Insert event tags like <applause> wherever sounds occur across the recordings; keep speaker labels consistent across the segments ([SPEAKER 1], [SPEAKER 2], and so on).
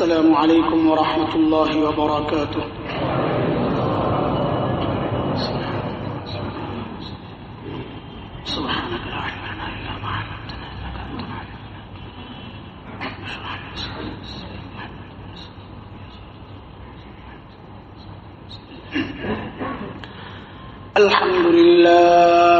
[SPEAKER 1] السلام عليكم ورحمة الله وبركاته. سبحانك لا إلا الحمد لله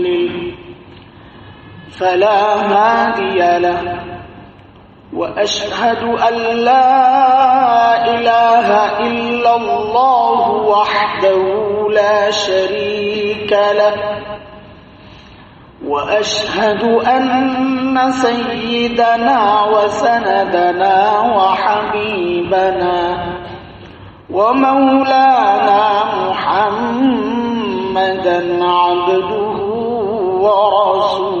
[SPEAKER 1] فلا هادي له. وأشهد أن لا إله إلا الله وحده لا شريك له. وأشهد أن سيدنا وسندنا وحبيبنا ومولانا محمدا عبده ورسوله.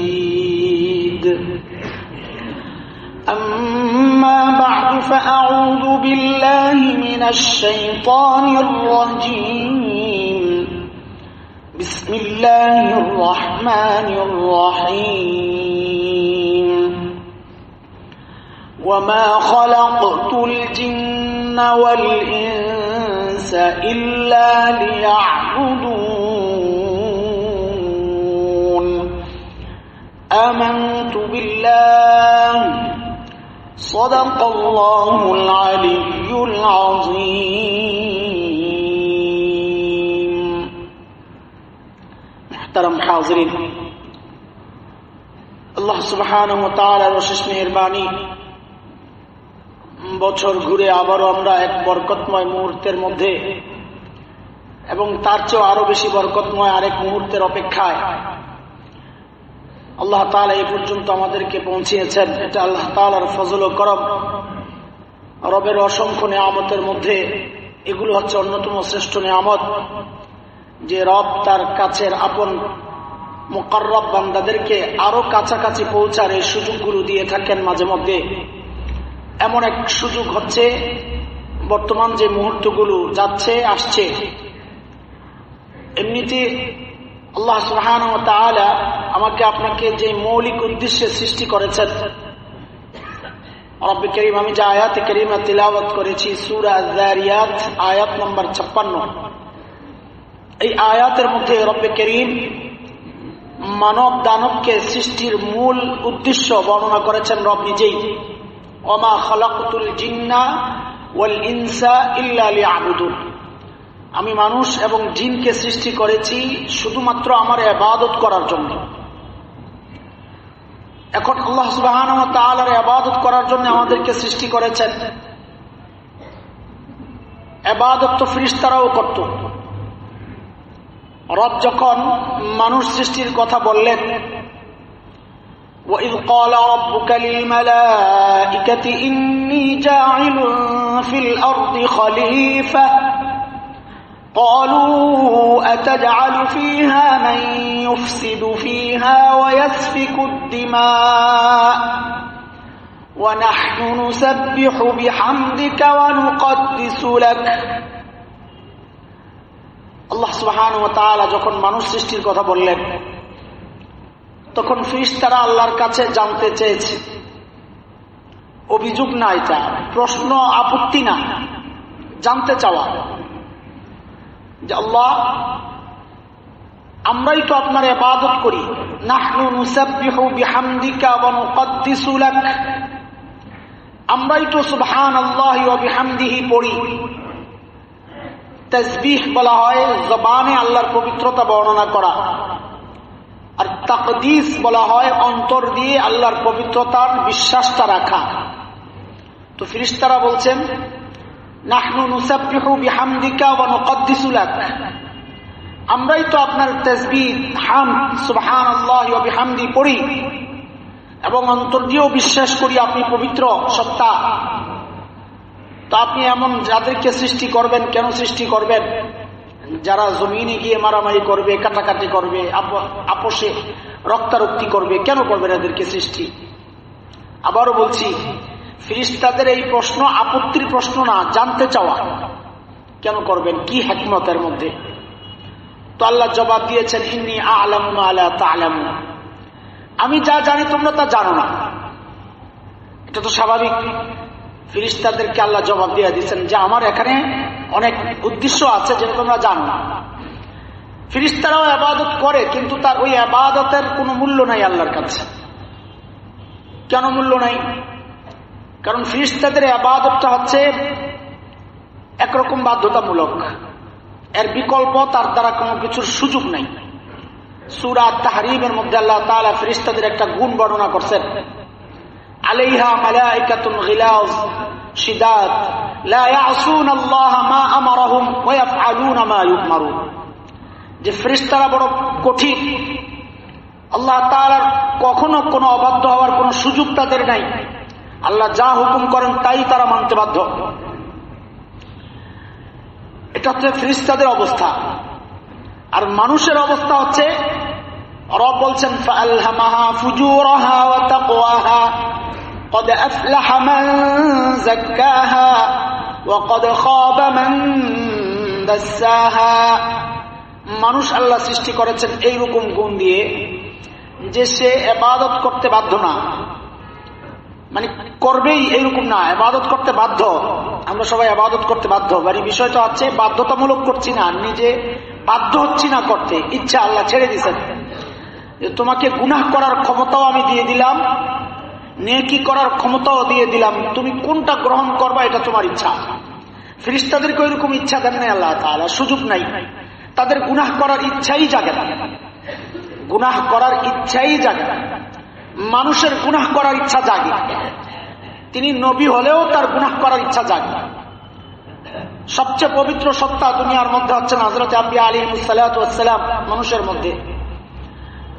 [SPEAKER 1] فأعوذ بالله من الشيطان الرجيم. بسم الله الرحمن الرحيم. وما خلقت الجن والإنس إلا ليعبدون. آمنت بالله صدق الله العلي العظيم محترم حاضرين আল্লাহ সুবহান অশেষ মেহরবানি বছর ঘুরে আবারও আমরা এক বরকতময় মুহূর্তের মধ্যে এবং তার চেয়েও আরো বেশি বরকতময় আরেক মুহূর্তের অপেক্ষায় আল্লাহ তালা এই পর্যন্ত আমাদেরকে পৌঁছিয়েছেন। এটা আল্লাহ তালার ফজল করম। রবের অসংখ্য নিয়ামতের মধ্যে এগুলো হচ্ছে অন্যতম শ্রেষ্ঠ নিয়ামত, যে রব তার কাছের আপন মোকাররব বান্দাদেরকে আরও কাছাকাছি পৌঁছার এই সুযোগগুলো দিয়ে থাকেন মাঝে মধ্যে। এমন এক সুযোগ হচ্ছে, বর্তমান যে মুহূর্তগুলো যাচ্ছে, আসছে, এমনিতে আল্লাহ সুহান আমাকে আপনাকে যে মৌলিক উদ্দেশ্যে সৃষ্টি করেছেন, রব্বে করিম, আমি যে আয়াত করিমা তিলাবত করেছি, সুরা আয়াত নম্বর ছাপ্পান্ন। এই আয়াতের মধ্যে রব্বে করিম মানব দানবকে সৃষ্টির মূল উদ্দেশ্য বর্ণনা করেছেন রব নিজেই। অমা খলাকুল জিন্না ওয়াল ইনসা ইল্লা আবুদুল আমি মানুষ এবং জিনকে সৃষ্টি করেছি শুধুমাত্র আমার আবাদত করার জন্য এখন আল্লাহ সুবাহান আবাদত করার জন্য আমাদেরকে সৃষ্টি করেছেন আবাদত তো ফিরিস্তারাও করত রব যখন মানুষ সৃষ্টির কথা বললেন وإذ قال ربك للملائكة إني جاعل في الأرض خليفة قالوا أتجعل فيها من يفسد فيها ويسفك الدماء ونحن نسبح بحمدك ونقدس لك আল্লাহ সুবহান ও তাআলা যখন মানুষ সৃষ্টির কথা বললেন তখন ফিরিস্তারা আল্লাহর কাছে জানতে চেয়েছে অভিযোগ না এটা প্রশ্ন আপত্তি না জানতে চাওয়া যে আল্লাহ, আমরাই তো আপনার এবাদত করি। আমরাই তো ওয়া বিহামদিহি পড়ি। তাসবিহ বলা হয় জবানে আল্লাহর পবিত্রতা বর্ণনা করা। আর তাকদিস বলা হয় অন্তর দিয়ে আল্লাহর পবিত্রতার বিশ্বাসটা রাখা। তো ফিরিস্তারা বলছেন আমরাই তো আপনার তাসবিহ, হাম পড়ি এবং অন্তর দিয়েও বিশ্বাস করি আপনি পবিত্র সত্তা। তো আপনি এমন যাদেরকে সৃষ্টি করবেন, কেন সৃষ্টি করবেন? যারা জমিনে গিয়ে মারামারি করবে, কাটাকাটি করবে আপোষে রক্তারক্তি করবে, কেন করবেন এদেরকে সৃষ্টি? আবারও বলছি ফিরিস্তাদের এই প্রশ্ন আপত্তির প্রশ্ন না, জানতে চাওয়া। কেন করবেন? কি হ্যাকমতের মধ্যে? তো আল্লাহ জবাব দিয়েছেন, ইন্নি আলাম আলা আমি যা জানি তোমরা তা জানো না। এটা তো স্বাভাবিক। ফিরিস্তাদেরকে আল্লাহ জবাব দিয়ে দিচ্ছেন যে, আমার এখানে অনেক উদ্দেশ্য আছে যেটা তোমরা জানো না। ফিরিস্তারাও আবাদত করে, কিন্তু তার ওই আবাদতের কোনো মূল্য নাই আল্লাহর কাছে। কেন মূল্য নাই? কারণ ফিরিস্তাদের আবাদতটা হচ্ছে একরকম বাধ্যতামূলক। এর বিকল্প তার দ্বারা কোনো কিছুর সুযোগ নাই। সুরাত তাহারিমের মধ্যে আল্লাহ তালা ফিরিস্তাদের একটা গুণ বর্ণনা করছেন। আলাইহা আল্লাহ যে বড় কঠিন, আল্লাহ তাআলার কখনো কোনো অবাধ্য হওয়ার কোনো সুযোগ তাদের নাই। আল্লাহ যা হুকুম করেন তাই তারা মানতে বাধ্য। এটা হচ্ছে ফ্রিস্তাদের অবস্থা। আর মানুষের অবস্থা হচ্ছে, রব বলছেন মানুষ আল্লাহ সৃষ্টি করেছেন এইরকম গুণ দিয়ে, যে সে এবাদত করতে বাধ্য না। মানে করবেই এইরকম না এবাদত করতে বাধ্য। আমরা সবাই আবাদত করতে বাধ্য। মানে বিষয়টা হচ্ছে বাধ্যতামূলক করছি না, নিজে বাধ্য হচ্ছি না করতে। ইচ্ছা আল্লাহ ছেড়ে দিছেন তোমাকে গুনাহ করার ক্ষমতাও আমি দিয়ে দিলাম, নেকি করার ক্ষমতাও দিয়ে দিলাম। তুমি কোনটা গ্রহণ করবা এটা তোমার ইচ্ছা। ফিরিস্তাদেরকে ওইরকম ইচ্ছা দেন নাই আল্লাহ তাহলে সুযোগ নাই। তাদের গুনাহ করার ইচ্ছাই জাগে না। গুনাহ করার ইচ্ছাই জাগে না। মানুষের গুনাহ করার ইচ্ছা জাগে। তিনি নবী হলেও তার গুনাহ করার ইচ্ছা জাগে। সবচেয়ে পবিত্র সত্তা দুনিয়ার মধ্যে হচ্ছেন হজরত আব্বি আলী সালাম মানুষের মধ্যে।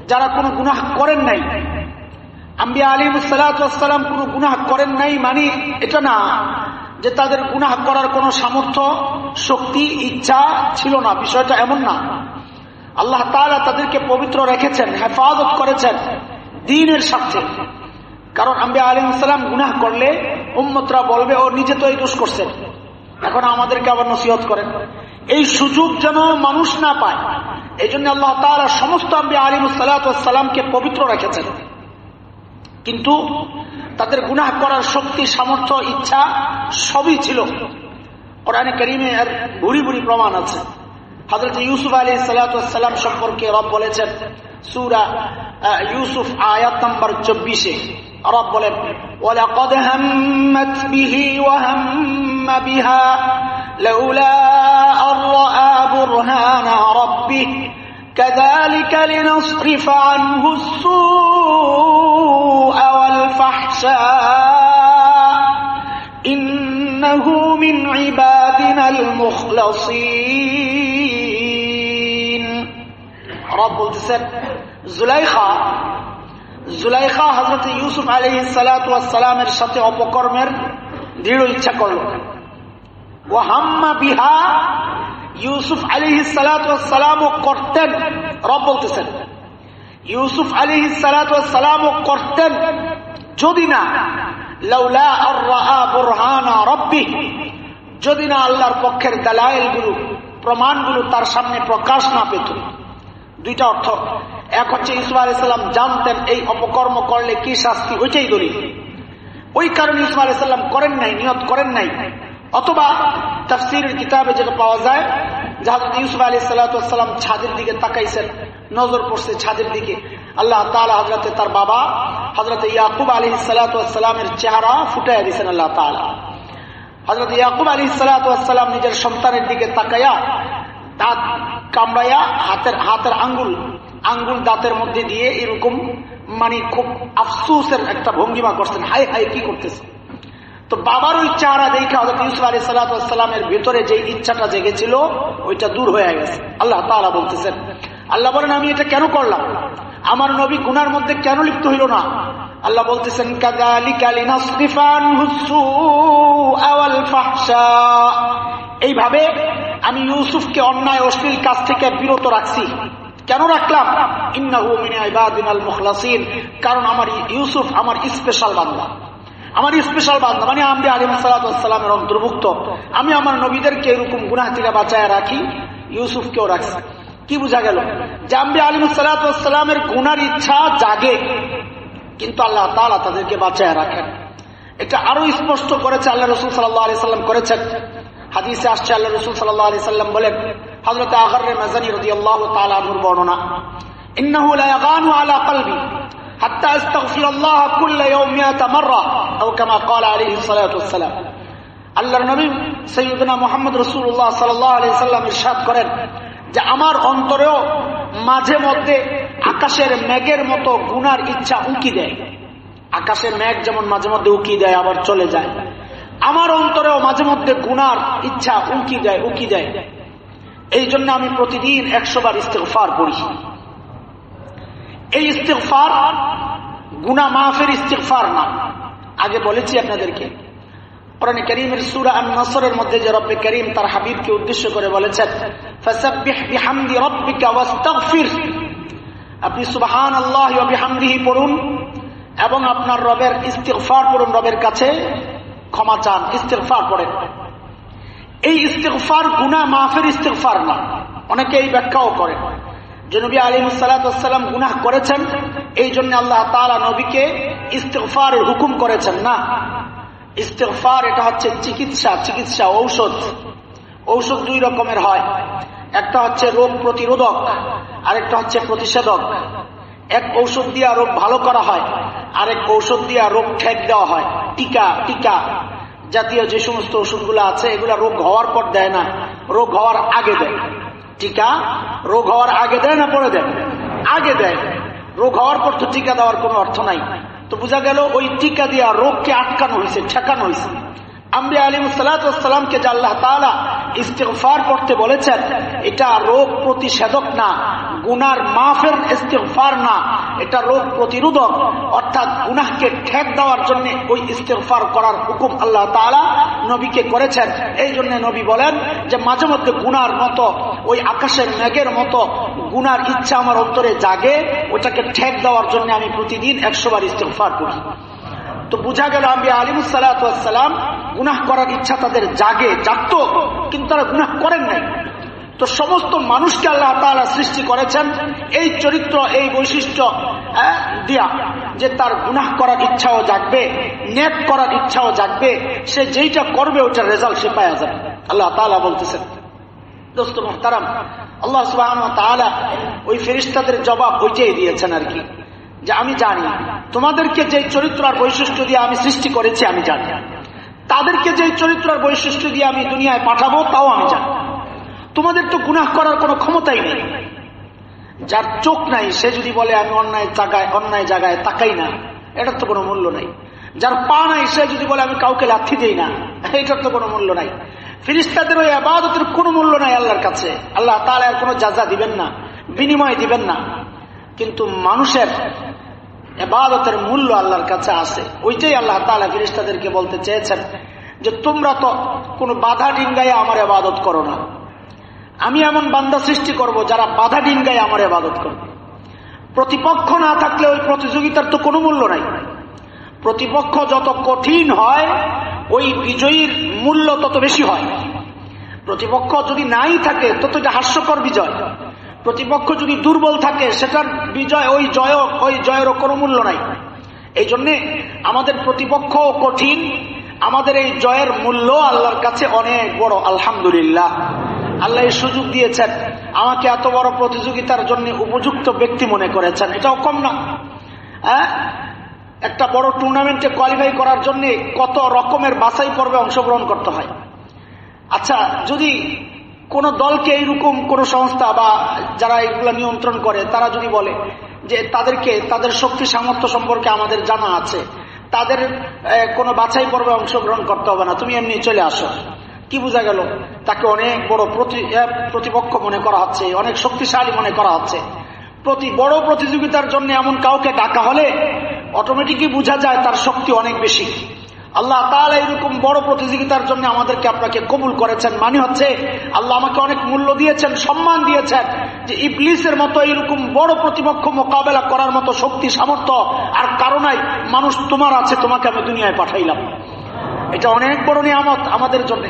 [SPEAKER 1] যারা কোনো গুনাহ করেন নাই। আম্বিয়া আলী সালাম কোনো গুনাহ করেন নাই মানে এটা না যে তাদের গুনাহ করার কোনো সামর্থ্য, শক্তি, ইচ্ছা ছিল না। বিষয়টা এমন না। আল্লাহ তাদেরকে পবিত্র রেখেছেন, হেফাজত করেছেন। দিনের স্বার্থে। কারণ আম্বিয়া আলী সালাম গুনাহ করলে উম্মতরা বলবে, ও, নিজে তো এই দোষ করছেন। এখন আমাদেরকে আবার নসিহত করেন। এই সুযোগ যেন মানুষ না পায় এই জন্য আল্লাহ তালা সমস্ত আম্বিয়া আলী সালামকে পবিত্র রেখেছেন। কিন্তু তাদের গুনাহ করার শক্তি, সামর্থ্য, ইচ্ছা সবই ছিল। কোরআনে করিমে এর ভুরি ভুরি প্রমাণ আছে। হজরত ইউসুফ আলী সালাম সম্পর্কে রব বলেছেন, সুরা ইউসুফ আয়াত নম্বর চব্বিশে রব বলেন ولقد همت به وهم بها لولا أن رأى برهان ربه كذلك لنصرف عنه السوء والفحشاء إنه من عبادنا المخلصين رب বলতেছেন জুলাইখা জুলাইখা হজরত ইউসুফ আলী সালাতামের সাথে অপকর্মের দৃঢ় ইচ্ছা করল। ও হাম্মা বিহা, ইউসুফ আলী সালাতামও করতেন, রব বলতেছেন। ইউসুফ আলী সালাতামও করতেন, যদি না বুরহানা রব্বি, যদি না আল্লাহর পক্ষের দালাইলগুলো, প্রমাণগুলো তার সামনে প্রকাশ না পেত। দুইটা অর্থ। এক হচ্ছে ইসুফ আলাইসাল্লাম জানতেন এই অপকর্ম করলে কি শাস্তি ওইটাই দলিল ওই কারণে ইসুফ আলাইসাল্লাম করেন নাই, নিয়ত করেন নাই। অথবা তাফসিরের কিতাবে যেটা পাওয়া যায় জাহাজত ইউসুফ আলী সাল্লাম ছাদের দিকে তাকাইছেন, নজর পড়ছে ছাদের দিকে। আল্লাহ তালা হজরতে তার বাবা হজরত ইয়াকুব আলী সাল্লামের চেহারা ফুটাইয়া দিয়েছেন আল্লাহ তালা হজরত ইয়াকুব আলী সাল্লাম নিজের সন্তানের দিকে তাকাইয়া দাঁত কামড়াইয়া হাতের হাতের আঙ্গুল আঙ্গুল দাঁতের মধ্যে দিয়ে এরকম মানে খুব আফসুসের একটা ভঙ্গিমা করছেন। হাই হাই কি করতেছে? তো বাবার ওই চেহারা দেখে হজরত ইউসুফ আলী সাল্লামের ভেতরে যে ইচ্ছাটা জেগেছিল, ওইটা দূর হয়ে গেছে। আল্লাহ তালা বলতেছেন, আল্লাহ বলেন, আমি এটা কেন করলাম? আমার নবী গুনার মধ্যে কেন লিপ্ত হইল না? আল্লাহ বলতেছেন এইভাবে আমি ইউসুফকে অন্যায়, অশ্লীল কাজ থেকে বিরত রাখছি। কেন রাখলাম? কারণ আমার ইউসুফ আমার স্পেশাল বান্দা। আমার স্পেশাল বান্ধব মানে আমি আলিম সালাতামের অন্তর্ভুক্ত। আমি আমার নবীদেরকে এরকম গুনাহ থেকে বাঁচায় রাখি, ইউসুফকেও রাখছি। কি বোঝা গেল? যে আমি আলিম সালাতামের গুনার ইচ্ছা জাগে। কিন্তু আল্লাহ তালা তাদেরকে বাঁচায় রাখেন এটা আরো স্পষ্ট করেছে আল্লাহ রসুল সাল্লাহ আলি সাল্লাম করেছেন হাদিসে আসছে আল্লাহ রসুল সাল্লাহ আলি সাল্লাম বলেন হজরত আহর মাজানি রদি আল্লাহ তালুর বর্ণনা ইন্নাহু লা ইয়াগানু আলা কলবি حتى استغفر الله كل يوم مئة مرة أو كما قال عليه الصلاة والسلام আল্লাহর নবী সৈয়দনা মোহাম্মদ রসুল্লাহ সাল্লাহ আলি সাল্লাম ইরশাদ করেন যে আমার অন্তরেও মাঝে মধ্যে আকাশের মেঘের মতো গুনার ইচ্ছা উঁকি দেয়। আকাশের মেঘ যেমন মাঝে মধ্যে উঁকি দেয়, আবার চলে যায়। আমার অন্তরেও মাঝে মধ্যে গুনার ইচ্ছা উঁকি দেয় উঁকি দেয়। এই জন্য আমি প্রতিদিন একশো বার ইস্তেফার করি এই ইস্তেফার গুনা মাফের ইস্তেফার না। আগে বলেছি আপনাদেরকে, কোরআনে করিমের সুরা নসরের মধ্যে যে রব্বে করিম তার হাবিবকে উদ্দেশ্য করে বলেছেন আপনি সুবাহান আল্লাহ বিহামদিহি পড়ুন এবং আপনার রবের ইস্তেফার পড়ুন, রবের কাছে ক্ষমা চান ইস্তেফার পড়েন। এই ইস্তেফার গুনা মাফের ইস্তেফার না, অনেকে এই ব্যাখ্যাও করেন। যে নবী আলিম সালাম গুনাহ করেছেন, এই জন্য আল্লাহ তালা নবীকে ইস্তেফারের হুকুম করেছেন। না ইস্তেফার এটা হচ্ছে চিকিৎসা চিকিৎসা ঔষধ। ঔষধ দুই রকমের হয়। একটা হচ্ছে রোগ প্রতিরোধক, আরেকটা হচ্ছে প্রতিষেধক। এক ঔষধ দিয়া রোগ ভালো করা হয়, আরেক ঔষধ দিয়া রোগ ঠেক দেওয়া হয়। টিকা টিকা। জাতীয় যে সমস্ত ওষুধগুলো আছে, এগুলা রোগ হওয়ার পর দেয় না, রোগ হওয়ার আগে দেয়। টিকা, রোগ হওয়ার আগে দেয় না পরে দেয়? আগে দেয়। রোগ হওয়ার পর তো টিকা দেওয়ার কোনো অর্থ নাই। তো বোঝা গেল, ওই টিকা দিয়া রোগকে আটকানো হয়েছে, ঠেকানো হয়েছে। আম্বি আলিম সালাতামকে যে আল্লাহ তালা ইস্তেফার করতে বলেছেন, এটা রোগ প্রতিষেধক না, গুনার মাফের ইস্তেফার না, এটা রোগ প্রতিরোধক। অর্থাৎ গুনাহকে ঠেক দেওয়ার জন্য ওই ইস্তেফার করার হুকুম আল্লাহ তালা নবীকে করেছেন। এই জন্য নবী বলেন যে, মাঝে মধ্যে গুনার মতো, ওই আকাশের মেঘের মতো গুনার ইচ্ছা আমার অন্তরে জাগে, ওটাকে ঠেক দেওয়ার জন্য আমি প্রতিদিন একশোবার ইস্তেফার করি। তো বোঝা গেল আমি আলিমুসালাম গুনাহ করার ইচ্ছা তাদের জাগে, জাগত, কিন্তু তারা গুনাহ করেন নাই। তো সমস্ত মানুষকে আল্লাহ তালা সৃষ্টি করেছেন এই চরিত্র, এই বৈশিষ্ট্য দিয়া যে তার গুনাহ করার ইচ্ছাও জাগবে নেট করার ইচ্ছাও জাগবে, সে যেইটা করবে ওইটার রেজাল্ট সে পাওয়া যাবে। আল্লাহ তালা বলতেছেন, দোস্ত মোহতারাম, আল্লাহ সুবাহ ওই ফেরিস্তাদের জবাব ওইটাই দিয়েছেন আর কি, যে আমি জানি, তোমাদেরকে যে চরিত্র আর বৈশিষ্ট্য দিয়ে আমি সৃষ্টি করেছি আমি জানি। তাদেরকে যে চরিত্র আর বৈশিষ্ট্য দিয়ে আমি দুনিয়ায় পাঠাবো, তাও আমি জানি। তোমাদের তো গুনাহ করার কোনো ক্ষমতাই নেই। যার চোখ নাই, সে যদি বলে, আমি অন্যায় জায়গায় অন্যায় জায়গায় তাকাই না, এটার তো কোনো মূল্য নাই। যার পা নাই, সে যদি বলে, আমি কাউকে লাথি দিই না, এটার তো কোনো মূল্য নাই। ফিরিস্তাদের ওই আবাদতের কোনো মূল্য নাই আল্লাহর কাছে। আল্লাহ তাহলে আর কোনো যাজা দিবেন না, বিনিময় দিবেন না। কিন্তু মানুষের এবাদতের মূল্য আল্লাহর কাছে আছে। ওইটাই আল্লাহ তালা ফিরিস্তাদেরকে বলতে চেয়েছেন যে, তোমরা তো কোনো বাধা ডিঙ্গায় আমার এবাদত করো না। আমি এমন বান্দা সৃষ্টি করব যারা বাধা ডিঙ্গায় আমার এবাদত করবে প্রতিপক্ষ না থাকলে ওই প্রতিযোগিতার তো কোনো মূল্য নাই। প্রতিপক্ষ যত কঠিন হয়, ওই বিজয়ীর মূল্য তত বেশি হয়। প্রতিপক্ষ যদি নাই থাকে, তত এটা হাস্যকর বিজয়। প্রতিপক্ষ যদি দুর্বল থাকে, সেটার বিজয়, ওই জয়, ওই জয়েরও কোনো মূল্য নাই। এই জন্যে আমাদের প্রতিপক্ষ কঠিন, আমাদের এই জয়ের মূল্য আল্লাহর কাছে অনেক বড়, আলহামদুলিল্লাহ। আল্লাহ এই সুযোগ দিয়েছেন, আমাকে এত বড় প্রতিযোগিতার জন্য উপযুক্ত ব্যক্তি মনে করেছেন। এটাও কম না। হ্যাঁ? একটা বড় টুর্নামেন্টে কোয়ালিফাই করার জন্য কত রকমের বাছাই পর্বে অংশগ্রহণ করতে হয়। আচ্ছা যদি কোন দলকে এইরকম কোন সংস্থা বা যারা এগুলো নিয়ন্ত্রণ করে, তারা যদি বলে যে তাদেরকে, তাদের শক্তি সামর্থ্য সম্পর্কে আমাদের জানা আছে, তাদের কোনো বাছাই পর্বে অংশগ্রহণ করতে হবে না, তুমি এমনি চলে আসো। কি বোঝা গেল? তাকে অনেক বড় প্রতিপক্ষ মনে করা হচ্ছে, অনেক শক্তিশালী মনে করা হচ্ছে। প্রতি, বড় প্রতিযোগিতার জন্য এমন কাউকে ডাকা হলে অটোমেটিকই বোঝা যায় তার শক্তি অনেক বেশি। আল্লাহ তাহলে এরকম বড় প্রতিযোগিতার জন্য আমাদেরকে আপনাকে কবুল করেছেন। মানে হচ্ছে, আল্লাহ আমাকে অনেক মূল্য দিয়েছেন, সম্মান দিয়েছেন যে ইবলিসের মতো এরকম বড় প্রতিপক্ষ মোকাবেলা করার মতো শক্তি, সামর্থ্য আর কারণাই মানুষ তোমার আছে, তোমাকে আমি দুনিয়ায় পাঠাইলাম। এটা অনেক বড় নিয়ামত আমাদের জন্য।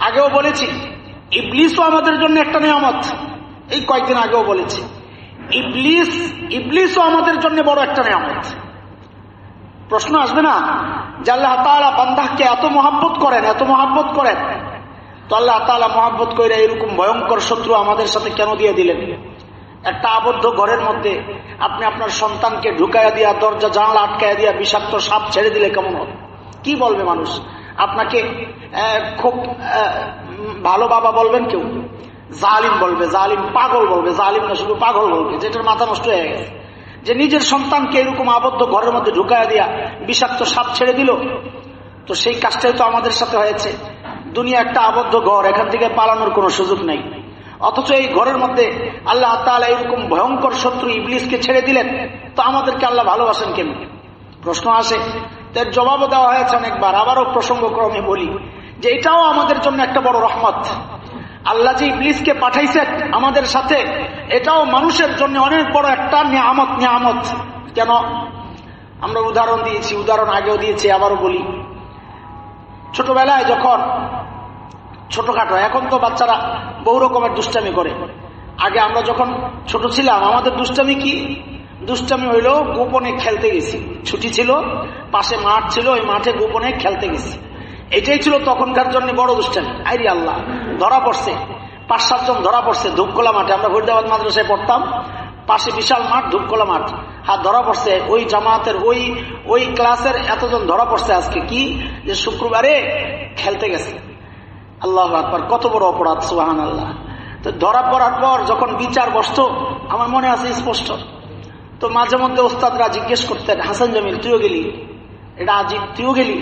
[SPEAKER 1] আগেও বলেছি, ইবলিসও আমাদের জন্য একটা নিয়ামত। এই কয়েকদিন আগেও বলেছি, ইবলিস, ইবলিসও আমাদের জন্য বড় একটা নিয়ামত। প্রশ্ন আসবে না যে আল্লাহ তালা বান্দাহকে এত মহাব্বত করেন, এত মহাব্বত করেন। তো আল্লাহ তালা মহাব্বত করে এরকম ভয়ঙ্কর শত্রু আমাদের সাথে কেন দিয়ে দিলেন? একটা আবদ্ধ ঘরের মধ্যে আপনি আপনার সন্তানকে ঢুকাইয়া দিয়া, দরজা, জানলা আটকাইয়া দিয়া বিষাক্ত সাপ ছেড়ে দিলে কেমন হবে? কি বলবে মানুষ? আপনাকে খুব ভালো বাবা বলবেন কেউ? জালিম বলবে, জালিম পাগল বলবে, জালিম না শুধু পাগল বলবে, যেটার মাথা নষ্ট হয়ে গেছে। যে নিজের সন্তানকে এরকম আবদ্ধ ঘরের মধ্যে ঢুকাইয়া দিয়া বিষাক্ত সাপ ছেড়ে দিল, তো সেই কাজটাই তো আমাদের সাথে হয়েছে। দুনিয়া একটা আবদ্ধ ঘর, এখান থেকে পালানোর কোনো সুযোগ নেই। অথচ এই ঘরের মধ্যে আল্লাহ তালা এরকম ভয়ঙ্কর শত্রু ইবলিসকে ছেড়ে দিলেন, তো আমাদেরকে আল্লাহ ভালোবাসেন কেন? প্রশ্ন আসে তার জবাবও দেওয়া হয়েছে অনেকবার, আবারও প্রসঙ্গক্রমে বলি যে এটাও আমাদের জন্য একটা বড় রহমত। আল্লাহ যে ইবলিসকে পাঠাইছেন আমাদের সাথে, এটাও মানুষের জন্য অনেক বড় একটা নিয়ামত নিয়ামত। কেন? আমরা উদাহরণ দিয়েছি, উদাহরণ আগেও দিয়েছি, আবারও বলি। ছোটবেলায় যখন ছোটখাটো, এখন তো বাচ্চারা বহু রকমের দুষ্টামি করে। আগে আমরা যখন ছোট ছিলাম, আমাদের দুষ্টামি কি? দুষ্টামি হইল গোপনে খেলতে গেছি। ছুটি ছিল, পাশে মাঠ ছিল, ওই মাঠে গোপনে খেলতে গেছি। এটাই ছিল তখনকার জন্য বড় দুষ্টামি। আইরি আল্লাহ ধরা পড়ছে, পাঁচ সাতজন ধরা পড়ছে ধূপকোলা মাঠে। আমরা ফরিদাবাদ মাদ্রাসায় পড়তাম, পাশে বিশাল মাঠ, ধূপকোলা মাঠ। হাত ধরা পড়ছে, ওই জামাতের ওই ওই ক্লাসের এতজন ধরা পড়ছে আজকে কি? যে শুক্রবারে খেলতে গেছে। আল্লাহ আকবর, কত বড় অপরাধ সুবাহান আল্লাহ তো ধরা পড়ার পর যখন বিচার বসত, আমার মনে আছে স্পষ্ট। তো মাঝে মধ্যে ওস্তাদরা জিজ্ঞেস করতেন, হাসান জামিল, তুইও গেলি? এটা আজিব, তুইও গেলি?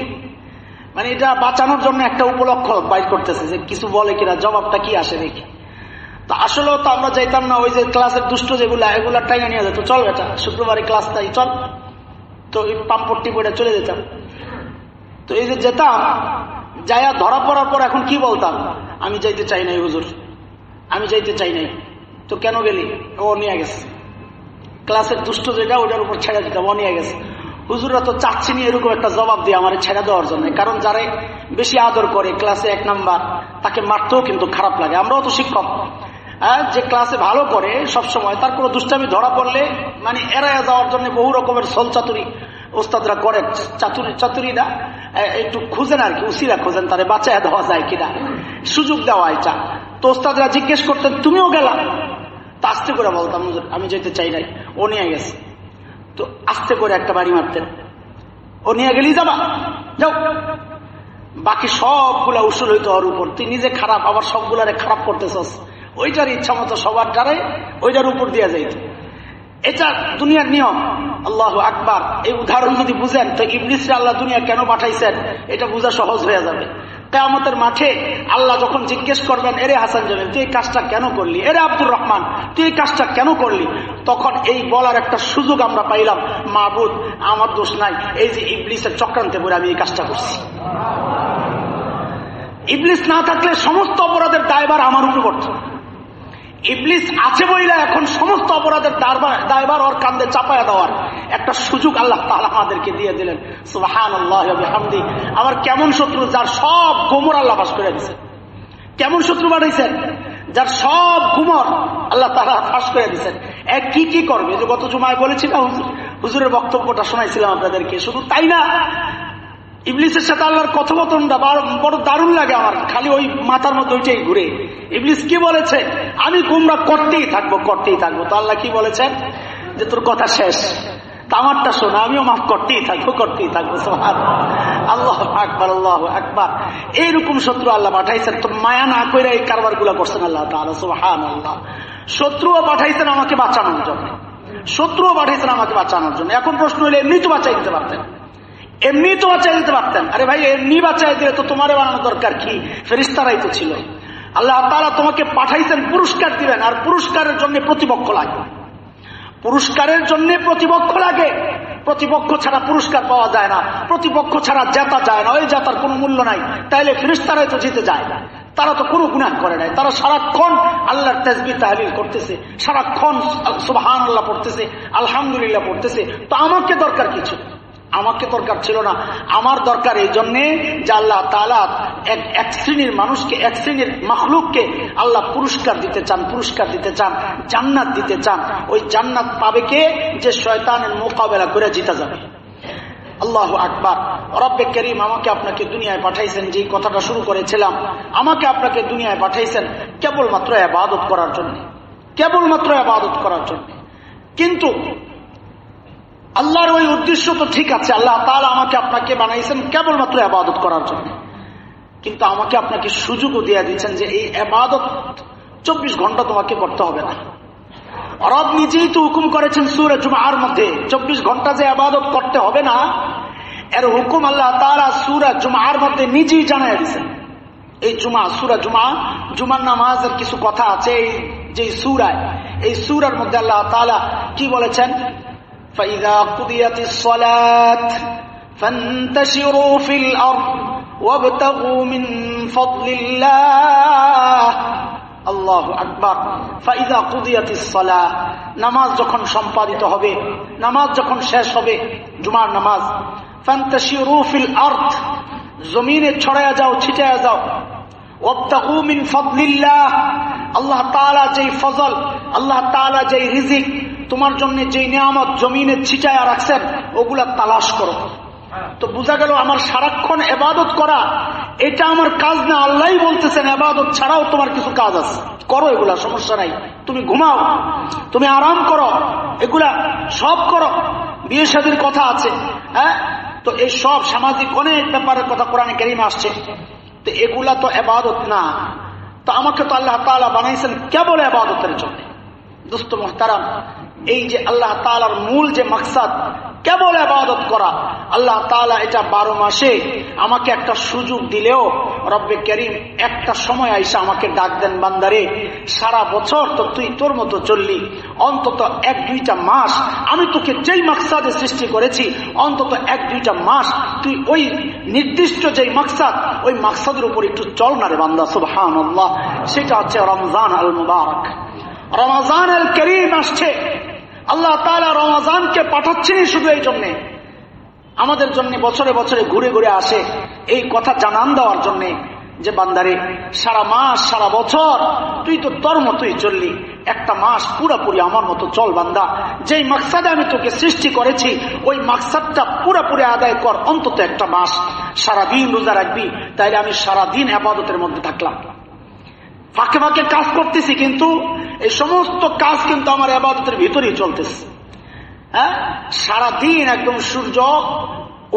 [SPEAKER 1] মানে এটা বাঁচানোর জন্য একটা উপলক্ষ বাইর করতেছে যে কিছু বলে কিনা, জবাবটা কি আসে দেখি। তো আসলেও তো আমরা যাইতাম না, ওই যে ক্লাসের দুষ্ট যেগুলা, এগুলা টাইমে নিয়ে যেত। চল বেটা, শুক্রবারে ক্লাস তাই চল। তো ওই পাম্পট্টি পড়ে চলে যেতাম। তো এই যে যেতাম, যাইয়া ধরা পড়ার পর এখন কি বলতাম? আমি যাইতে চাই নাই, হুজুর। আমি যাইতে চাই নাই। তো কেন গেলি? ও নিয়ে গেছে। ক্লাসের দুষ্ট যেটা ওটার উপর ছেড়ে দিতাম, ও নিয়ে গেছে। হুজুররা তো চাচ্ছি নি এরকম একটা জবাব দিয়ে আমার ছেড়ে দেওয়ার জন্য। কারণ যারা বেশি আদর করে ক্লাসে এক নাম্বার, তাকে মারতেও কিন্তু খারাপ লাগে। আমরাও তো শিক্ষক। হ্যাঁ যে ক্লাসে ভালো করে সব সময় তার কোনো দুষ্টামি ধরা পড়লে মানে এড়াইয়া যাওয়ার জন্য বহু রকমের সোল চাতুরি ওস্তাদরা করে চাতুরি চাতুরিরা একটু খুঁজেন আর কি উসিরা খোঁজেন, তারে বাঁচায় দেওয়া যায় কিনা। সুযোগ দেওয়া এটা তো ওস্তাদরা জিজ্ঞেস করতেন, তুমিও গেলা? তা আস্তে করে বলতাম আমি যেতে চাই নাই। ও নিয়ে গেছে। তো আস্তে করে একটা বাড়ি মারতেন। ও নিয়ে গেলি যাবা। যাও। বাকি সবগুলা উসুল হইতো ওর উপর। তুই নিজে খারাপ, আবার সবগুলারে খারাপ করতেছস। ওইটার ইচ্ছা মতো সবার দ্বারাই ওইটার উপর দিয়ে যাইত। এটা দুনিয়ার নিয়ম। আল্লাহ আকবার। এই উদাহরণ যদি বুঝেন, তো ইবলিসরা আল্লাহ দুনিয়া কেন পাঠাইছেন, এটা বোঝা সহজ হয়ে যাবে। কেয়ামতের মাঠে আল্লাহ যখন জিজ্ঞেস করবেন, এরে হাসান জামিল তুই এই কাজটা কেন করলি? এরে আব্দুর রহমান, তুই এই কাজটা কেন করলি? তখন এই বলার একটা সুযোগ আমরা পাইলাম, মাহবুদ, আমার দোষ নাই, এই যে ইবলিসের চক্রান্তে পরে আমি এই কাজটা করছি। ইবলিস না থাকলে সমস্ত অপরাধের দায়বার আমার উপর পড়ত। ইবলিস আছে বইলা এখন সমস্ত অপরাধের দায়বার ওর কান্দে চাপায়া দেওয়ার একটা সুযোগ আল্লাহ তালা আমাদেরকে দিয়ে দিলেন। সুবাহান আল্লাহ হামদি আমার কেমন শত্রু যার সব গোমর আল্লাহ বাস করে দিছে। কেমন শত্রু বাড়াইছেন যার সব গুমর আল্লাহ তারা ফাঁস করে দিচ্ছেন এক কি কি করবে? যে গত জুমায় বলেছিলাম হুজুরের বক্তব্যটা শোনাইছিলাম আপনাদেরকে। শুধু তাই না ইবলিসের সাথে আল্লাহর কথোপকথনটা বড় দারুণ লাগে আমার। খালি ওই মাথার মধ্যে ওইটাই ঘুরে। ইবলিস কি বলেছে? আমি গুমরা করতেই থাকব করতেই থাকব। তো আল্লাহ কি বলেছেন যে তোর কথা শেষ। আমারটা শোনা, আমিও মাফ করতেই থাকব করতেই থাকব। আল্লাহ আকবর আল্লাহ আকবর। এইরকম শত্রু আল্লাহ পাঠাইছেন। তো মায়া না করে এই কারবারগুলা করছেন আল্লাহ তাহলে সুহান আল্লাহ শত্রুও পাঠাইছেন আমাকে বাঁচানোর জন্য। শত্রুও পাঠাইছেন আমাকে বাঁচানোর জন্য। এখন প্রশ্ন হলে এমনি তো বাঁচাই দিতে পারতেন। এমনি তো বাঁচাই দিতে পারতেন। আরে ভাই, এমনি বাঁচাই দিলে তো তোমারে বানানো দরকার কি? ফেরিস্তারাই তো ছিল। আল্লাহ তারা তোমাকে পাঠাইছেন, পুরস্কার দিবেন, আর পুরস্কারের জন্য প্রতিপক্ষ লাগে। পুরস্কারের জন্য প্রতিপক্ষ লাগে। প্রতিপক্ষ ছাড়া পুরস্কার পাওয়া যায় না। প্রতিপক্ষ ছাড়া জেতা যায় না। ওই জেতার কোনো মূল্য নাই। তাইলে ফিরিস্তারাই তো জিতে যায়। না তারা তো কোনো গুণাহ করে নাই। তারা সারাক্ষণ আল্লাহর তেজবি তাহলিল করতেছে। সারাক্ষণ সুবাহান আল্লাহ পড়তেছে, আলহামদুলিল্লাহ পড়তেছে। তো আমাকে দরকার কিছু? আমাকে দরকার ছিল না। আমার দরকার এই জন্যে যে আল্লাহ তালা এক এক শ্রেণির মানুষকে, এক শ্রেণির মখলুককে আল্লাহ পুরস্কার দিতে চান, পুরস্কার দিতে চান, জান্নাত দিতে চান। ওই জান্নাত পাবে কে? যে শয়তানের মোকাবেলা করে জিতা যাবে। আল্লাহ আকবার। রব্বে করিম আমাকে আপনাকে দুনিয়ায় পাঠাইছেন যে কথাটা শুরু করেছিলাম, আমাকে আপনাকে দুনিয়ায় পাঠাইছেন কেবলমাত্র আবাদত করার জন্য। কেবলমাত্র আবাদত করার জন্য। কিন্তু আল্লাহর ওই উদ্দেশ্য তো ঠিক আছে, আল্লাহ তাহলে আমাকে আপনাকে বানাইছেন কেবলমাত্র আবাদত করার জন্য। কিন্তু আমাকে আপনাকে সুযোগও দিয়ে দিচ্ছেন যে এই আবাদত চব্বিশ ঘণ্টা তোমাকে করতে হবে না। রব নিজেই তো হুকুম করেছেন সুরে জুমার মধ্যে, চব্বিশ ঘণ্টা যে আবাদত করতে হবে না, এর হুকুম আল্লাহ তারা সুরা জুমার মধ্যে নিজেই জানাই দিচ্ছেন এই জুমা, সুরা জুমা, জুমার নামাজের কিছু কথা আছে এই যে সুরায়, এই সুরার মধ্যে আল্লাহ তালা কি বলেছেন? فإذا قضيت الصلاة فانتشروا في الأرض وابتغوا من فضل الله আল্লাহ আকবর ফাইদা কুদিয়াতি সালাহ নামাজ যখন সম্পাদিত হবে নামাজ যখন শেষ হবে জুমার নামাজ ফান্তাশিরুফিল আর্থ জমিনে ছড়ায়া যাও ছিটায়া যাও ওয়াবতাগু মিন ফাদলিল্লাহ আল্লাহ তাআলা যেই ফজল আল্লাহ তাআলা যেই রিজিক তোমার জন্য যেই নিয়ামত জমিনে ছিটায়া রাখছেন, ওগুলা তালাশ করো। তো বোঝা গেল আমার সারাক্ষণ এবাদত করা, এটা আমার কাজ না আল্লাহ বলতেছেন এবাদত ছাড়াও তোমার কিছু কাজ আছে। করো এগুলা, সমস্যা নাই। তুমি ঘুমাও, তুমি আরাম করো, এগুলা সব করো। বিয়ে শাদীর কথা আছে হ্যাঁ? তো এই সব সামাজিক অনেক ব্যাপারের কথা কোরআনে কেরিম আসছে। তো এগুলা তো এবাদত না। তো আমাকে তো আল্লাহ তালা বানাইছেন কেবল এবাদতের জন্য। দোস্ত মোহতারাম এই যে আল্লাহ তালার মূল যে মাকসাদ, কেবল আবাদত করা। আল্লাহ তালা এটা বারো মাসে আমাকে একটা সুযোগ দিলেও রব্বে করিম একটা সময় আইসা আমাকে ডাক দেন, বান্দারে, সারা বছর তো তুই তোর মতো চললি, অন্তত এক দুইটা মাস আমি তোকে যেই মাকসাদে সৃষ্টি করেছি, অন্তত এক দুইটা মাস তুই ওই নির্দিষ্ট যেই মাকসাদ, ওই মাকসাদের উপর একটু চল না রে বান্দা সুবহান সেটা হচ্ছে রমজান আল মুবারক রমাজান আল করিম আসছে। আল্লাহ তালা রমাজানকে পাঠাচ্ছেনই শুধু এই জন্যে। আমাদের জন্য বছরে বছরে ঘুরে ঘুরে আসে এই কথা জানান দেওয়ার জন্য যে, বান্দারে, সারা মাস, সারা বছর তুই তো তোর মতোই চললি। একটা মাস পুরাপুরি আমার মতো চল, বান্দা। যেই মাকসাদে আমি তোকে সৃষ্টি করেছি, ওই মাকসাদটা পুরাপুরি আদায় কর, অন্তত একটা মাস। সারাদিন রোজা রাখবি, তাইলে আমি সারাদিন আবাদতের মধ্যে থাকলাম। ফাঁকে ফাঁকে কাজ করতেছি, কিন্তু এই সমস্ত কাজ কিন্তু আমার আবাদতের ভিতরেই চলতেছে। হ্যাঁ? সারাদিন একদম সূর্য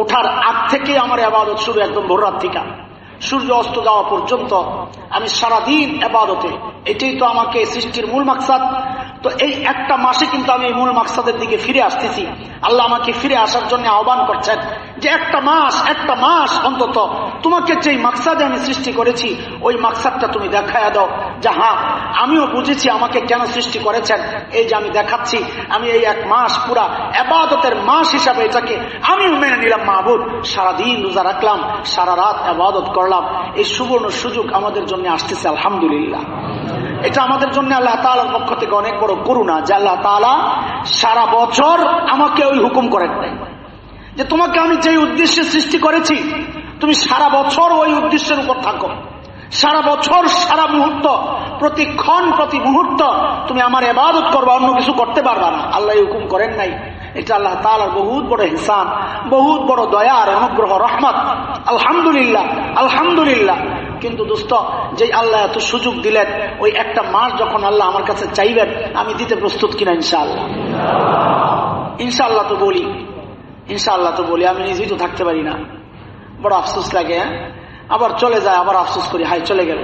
[SPEAKER 1] ওঠার আগ থেকে আমার আবাদত শুরু একদম ভোর রাত থেকে। সূর্য অস্ত যাওয়া পর্যন্ত আমি সারাদিন এবাদতে এটাই তো আমাকে সৃষ্টির মূল মাকসাদ। তো এই একটা মাসে কিন্তু আমি মূল মাকসাদের দিকে ফিরে আসতেছি। আল্লাহ আমাকে ফিরে আসার জন্য আহ্বান করছেন যে একটা মাস একটা মাস অন্তত তোমাকে যেই মাকসাদে আমি সৃষ্টি করেছি, ওই মাকসাদটা তুমি দেখায় দাও। যে হ্যাঁ আমিও বুঝেছি আমাকে কেন সৃষ্টি করেছেন। এই যে আমি দেখাচ্ছি, আমি এই এক মাস পুরা এবাদতের মাস হিসাবে এটাকে আমিও মেনে নিলাম মাহবুদ সারাদিন রোজা রাখলাম, সারা রাত আবাদত করলাম। এই সুবর্ণ সুযোগ আমাদের জন্য আসতেছে, আলহামদুলিল্লাহ। এটা আমাদের জন্য আল্লাহ তালার পক্ষ থেকে অনেক বড় করুণা যে আল্লাহ তালা সারা বছর আমাকে ওই হুকুম করেন নাই। যে তোমাকে আমি যেই উদ্দেশ্যে সৃষ্টি করেছি, তুমি সারা বছর ওই উদ্দেশ্যের উপর থাকো। সারা বছর, সারা মুহূর্ত, প্রতি ক্ষণ, প্রতি মুহূর্ত তুমি আমার এবাদত করবা, অন্য কিছু করতে পারবা না। আল্লাহ হুকুম করেন নাই। এটা আল্লাহ তালার বহুত বড় হিসান বহুত বড় দয়া আর অনুগ্রহ, রহমত। আলহামদুলিল্লাহ আলহামদুলিল্লাহ। কিন্তু দোস্ত যে আল্লাহ এত সুযোগ দিলেন, ওই একটা মাস যখন আল্লাহ আমার কাছে চাইবেন, আমি দিতে প্রস্তুত কিনা ইনশাআল্লাহ। ইনশাআল্লাহ তো বলি। ইনশাআল্লাহ তো বলি, আমি নিজেই তো থাকতে পারি না। বড় আফসোস লাগে হ্যাঁ? আবার চলে যায়, আবার আফসোস করি হাই চলে গেল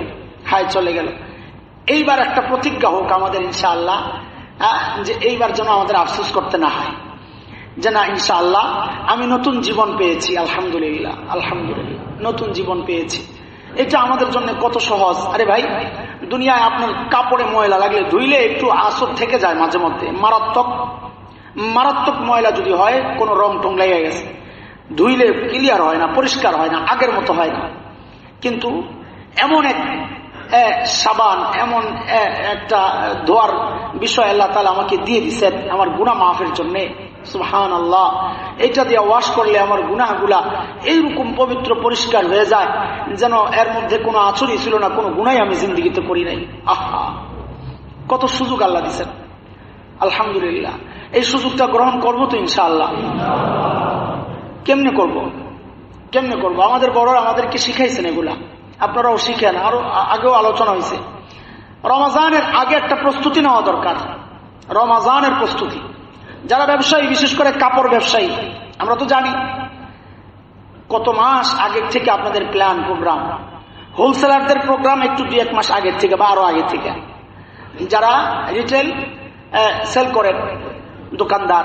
[SPEAKER 1] হাই চলে গেল। এইবার একটা প্রতিজ্ঞা হোক আমাদের ইনশাআল্লাহ যে এইবার যেন আমাদের আফসোস করতে না হয়। যে না, ইনশাআল্লাহ, আমি নতুন জীবন পেয়েছি, আলহামদুলিল্লাহ আলহামদুলিল্লাহ, নতুন জীবন পেয়েছি। এটা আমাদের জন্য কত সহজ। আরে ভাই, দুনিয়ায় আপনার কাপড়ে ময়লা লাগলে ধুইলে একটু আসর থেকে যায় মাঝে মধ্যে, মারাত্মক মারাত্মক ময়লা যদি হয়, কোনো রং টং লেগে গেছে। ধুইলে ক্লিয়ার হয় না, পরিষ্কার হয় না, আগের মতো হয় না। কিন্তু এমন এক সাবান, এমন একটা ধোয়ার বিষয় আল্লাহ তালা আমাকে দিয়ে দিচ্ছেন আমার গুণা মাফের জন্যে। সুহান আল্লাহ এটা দিয়ে ওয়াশ করলে আমার গুনাহগুলা এইরকম পবিত্র, পরিষ্কার হয়ে যায়, যেন এর মধ্যে কোনো আচরই ছিল না, কোনো গুণাই আমি জিন্দিগিতে করি নাই। আহা! কত সুযোগ আল্লাহ দিচ্ছেন আলহামদুলিল্লাহ। এই সুযোগটা গ্রহণ করব তো ইনশাআল্লাহ। কেমনে করব। কেমনে করব? আমাদের বড় আমাদেরকে শিখাইছেন এগুলা। আপনারাও শিখেন। আরও আগেও আলোচনা হয়েছে। রমাজানের আগে একটা প্রস্তুতি নেওয়া দরকার। রমাজানের প্রস্তুতি। যারা ব্যবসায়ী, বিশেষ করে কাপড় ব্যবসায়ী, আমরা তো জানি, কত মাস আগের থেকে আপনাদের প্ল্যান প্রোগ্রাম হোলসেলারদের প্রোগ্রাম একটু দু এক মাস আগের থেকে বা আরও আগে থেকে। যারা রিটেল সেল করেন দোকানদার।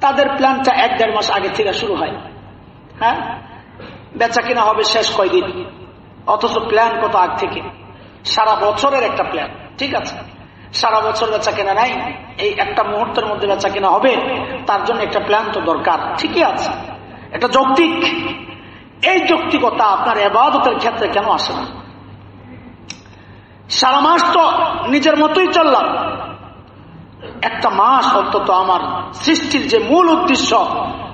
[SPEAKER 1] তাদের প্ল্যানটা এক দেড় মাস আগে থেকে শুরু হয়। হ্যাঁ? বেচা কিনা হবে শেষ কয়দিন। অথচ প্ল্যান কত আগ থেকে? সারা বছরের একটা প্ল্যান ঠিক আছে? সারা বছর বেচা কেনা নাই, এই একটা মুহূর্তের মধ্যে বেচা কেনা হবে, তার জন্য একটা প্ল্যান তো দরকার, ঠিকই আছে? এটা যৌক্তিক। এই যৌক্তিকতা আপনার এবাদতের ক্ষেত্রে কেন আসে না? সারা মাস তো নিজের মতোই চললাম। একটা মাস অন্তত আমার সৃষ্টির যে মূল উদ্দেশ্য,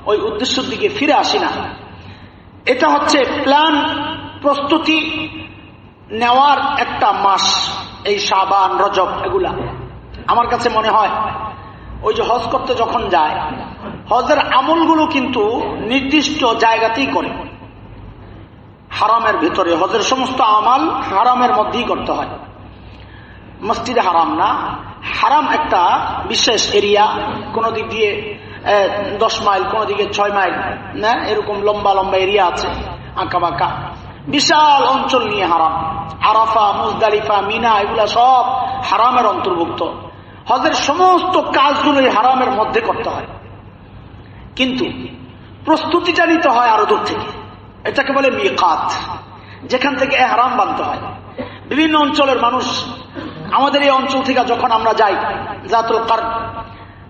[SPEAKER 1] ওই উদ্দেশ্যের দিকে ফিরে আসি না। এটা হচ্ছে প্ল্যান প্রস্তুতি নেওয়ার একটা মাস, এই সাবান রজব, এগুলা। আমার কাছে মনে হয়, ওই যে হজ করতে যখন যায়, হজের আমলগুলো কিন্তু নির্দিষ্ট জায়গাতেই করে। হারামের ভিতরে হজের সমস্ত আমাল হারামের মধ্যেই করতে হয়। মসজিদে হারাম না। হারাম একটা বিশেষ এরিয়া, কোন দিক দিয়ে দশ মাইল, কোন দিকে ছয় মাইল, না, এরকম লম্বা লম্বা এরিয়া আছে, আঁকা বাঁকা। বিশাল অঞ্চল নিয়ে হারাম। আরাফা, মুজদালিফা, মিনা, এগুলা সব হারামের অন্তর্ভুক্ত। হজের সমস্ত কাজগুলো হারামের মধ্যে করতে হয়। কিন্তু প্রস্তুতিটা নিতে হয় আরও দূর থেকে। এটাকে বলে মিকাত, যেখান থেকে হারাম বানতে হয়। বিভিন্ন অঞ্চলের মানুষ আমাদের এই অঞ্চল থেকে যখন আমরা যাই, জাতুল কার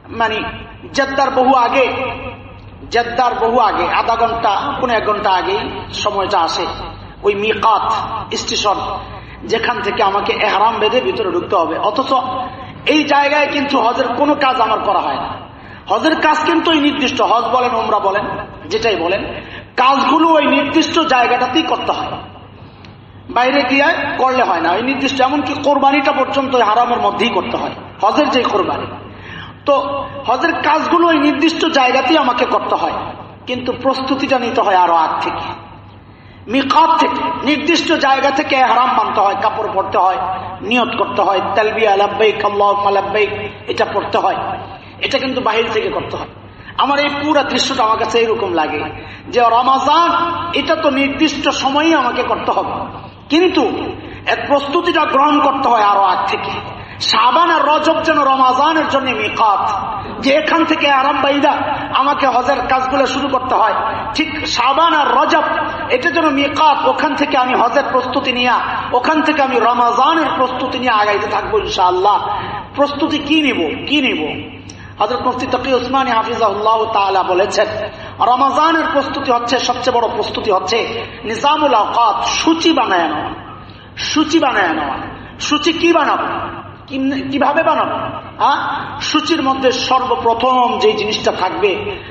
[SPEAKER 1] মানে জেদ্দার বহু আগে, জেদ্দার বহু আগে, আধা ঘণ্টা কোন এক ঘণ্টা আগেই সময়টা আসে, ওই মিকাত স্টেশন, যেখান থেকে আমাকে এহারাম বেঁধে ভিতরে ঢুকতে হবে। অথচ এই জায়গায় কিন্তু হজের কোনো কাজ আমার করা হয় না। হজের কাজ কিন্তু ওই নির্দিষ্ট, হজ বলেন ওমরা বলেন, যেটাই বলেন, কাজগুলো ওই নির্দিষ্ট জায়গাটাতেই করতে হয়। বাইরে গিয়ে করলে হয় না। ওই নির্দিষ্ট এমনকি কোরবানিটা পর্যন্ত হারামের মধ্যেই করতে হয়। হজের যে কোরবানি। তো হজের কাজগুলো ওই নির্দিষ্ট জায়গাতেই আমাকে করতে হয়। কিন্তু প্রস্তুতিটা নিতে হয় আরও আগ থেকে। মিকাত থেকে। নির্দিষ্ট জায়গা থেকে হারাম মানতে হয়। কাপড় পরতে হয়, নিয়ত করতে হয়। তালবিয়া, লাব্বাইক আল্লাহ এটা পড়তে হয়। এটা কিন্তু বাহির থেকে করতে হয়। আমার এই পুরো দৃশ্যটা আমার কাছে এইরকম লাগে যে রমাজান, এটা তো নির্দিষ্ট সময়ই আমাকে করতে হবে। কিন্তু এর প্রস্তুতিটা গ্রহণ করতে হয় আরও আগ থেকে। সাবান আর রজব যেন রমাজানের জন্য মিকাত। যে এখান থেকে আরামবাইদা আমাকে হজের কাজগুলো শুরু করতে হয়। ঠিক সাবান আর রজব, এটা যেন মিকাত, ওখান থেকে আমি হজের প্রস্তুতি নিয়ে, ওখান থেকে আমি রমাজানের প্রস্তুতি নিয়ে আগাইতে থাকব ইনশাআল্লাহ। প্রস্তুতি কি নিব? কি নিব? হজরত মুফতি তকি উসমানী হাফিজাউল্লাহ তাআলা বলেছেন রমাজানের প্রস্তুতি হচ্ছে, সবচেয়ে বড় প্রস্তুতি হচ্ছে নিজামুল আওকাত, সূচি বানায় নেওয়া সূচি বানায় নেওয়া সূচি কি বানাবো? কীভাবে বানাবো? হ্যাঁ সূচির মধ্যে সর্বপ্রথম যে জিনিসটা থাকবে,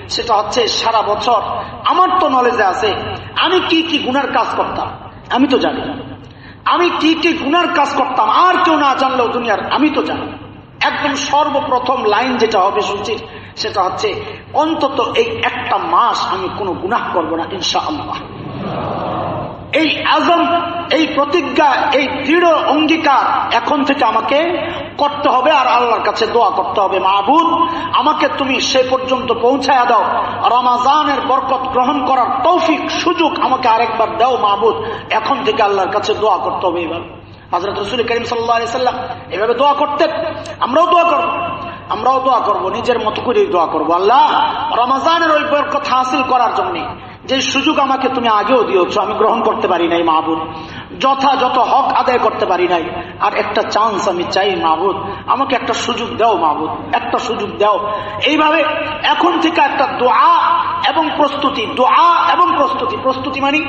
[SPEAKER 1] সেটা হচ্ছে সারা বছর আমার তো নলেজে আছে, আমি কি কি গুনার কাজ করতাম? আমি তো জানি। আমি কি কি গুনার কাজ করতাম? আর কেউ না জানলেও দুনিয়ার, আমি তো জানি। একদম সর্বপ্রথম লাইন যেটা হবে সূচির, সেটা হচ্ছে, অন্তত এই একটা মাস আমি কোনো গুনাহ করব না ইনশা আল্লাহ এই আজম, এই প্রতিজ্ঞা, এই দৃঢ় অঙ্গীকার এখন থেকে আমাকে করতে হবে আর আল্লাহর কাছে দোয়া করতে হবে। মাহবুদ, আমাকে তুমি সে পর্যন্ত পৌঁছায়া দাও। রমাজানের বরকত গ্রহণ করার তৌফিক, সুযোগ আমাকে আরেকবার দাও মাহবুদ। এখন থেকে আল্লাহর কাছে দোয়া করতে হবে এবার। হাজরত রসুল করিম সাল্লাম এভাবে দোয়া করতেন। আমরাও দোয়া করব। আমরাও দোয়া করব, নিজের মতো করেই দোয়া করব। আল্লাহ, রমাজানের ওই বরকত হাসিল করার জন্য যে সুযোগ আমাকে তুমি আগেও দিয়েছ, আমি গ্রহণ করতে পারি নাই মাহবুদ। যথাযথ হক আদায় করতে পারি নাই, আর একটা চান্স আমি চাই মাহবুদ। আমাকে একটা সুযোগ দাও মাহবুদ, একটা সুযোগ দাও। এইভাবে এখন থেকে একটা দোয়া এবং প্রস্তুতি, দোয়া এবং প্রস্তুতি। প্রস্তুতি মানে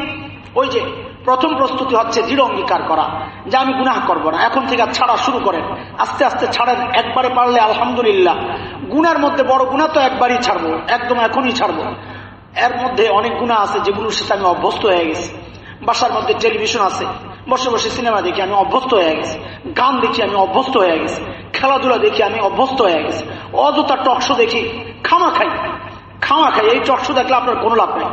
[SPEAKER 1] ওই যে প্রথম প্রস্তুতি হচ্ছে দৃঢ় অঙ্গীকার করা, যে আমি গুনাহ করব না। এখন থেকে ছাড়া শুরু করেন। আস্তে আস্তে ছাড়েন, একবারে পারলে আলহামদুলিল্লাহ। গুনার মধ্যে বড় গুণা তো একবারই ছাড়বো, একদম এখনই ছাড়বো। এর মধ্যে অনেক গুণা আছে যেগুলোর সাথে আমি অভ্যস্ত হয়ে গেছি। বাসার মধ্যে টেলিভিশন আছে, বসে বসে সিনেমা দেখি আমি অভ্যস্ত হয়ে গেছি। গান দেখি আমি অভ্যস্ত হয়ে গেছি। খেলাধুলা দেখি আমি অভ্যস্ত হয়ে গেছি। অযথা টকশো দেখি, খামা খাই। খামা খাই, এই টকশো দেখলে আপনার কোনো লাভ নেই।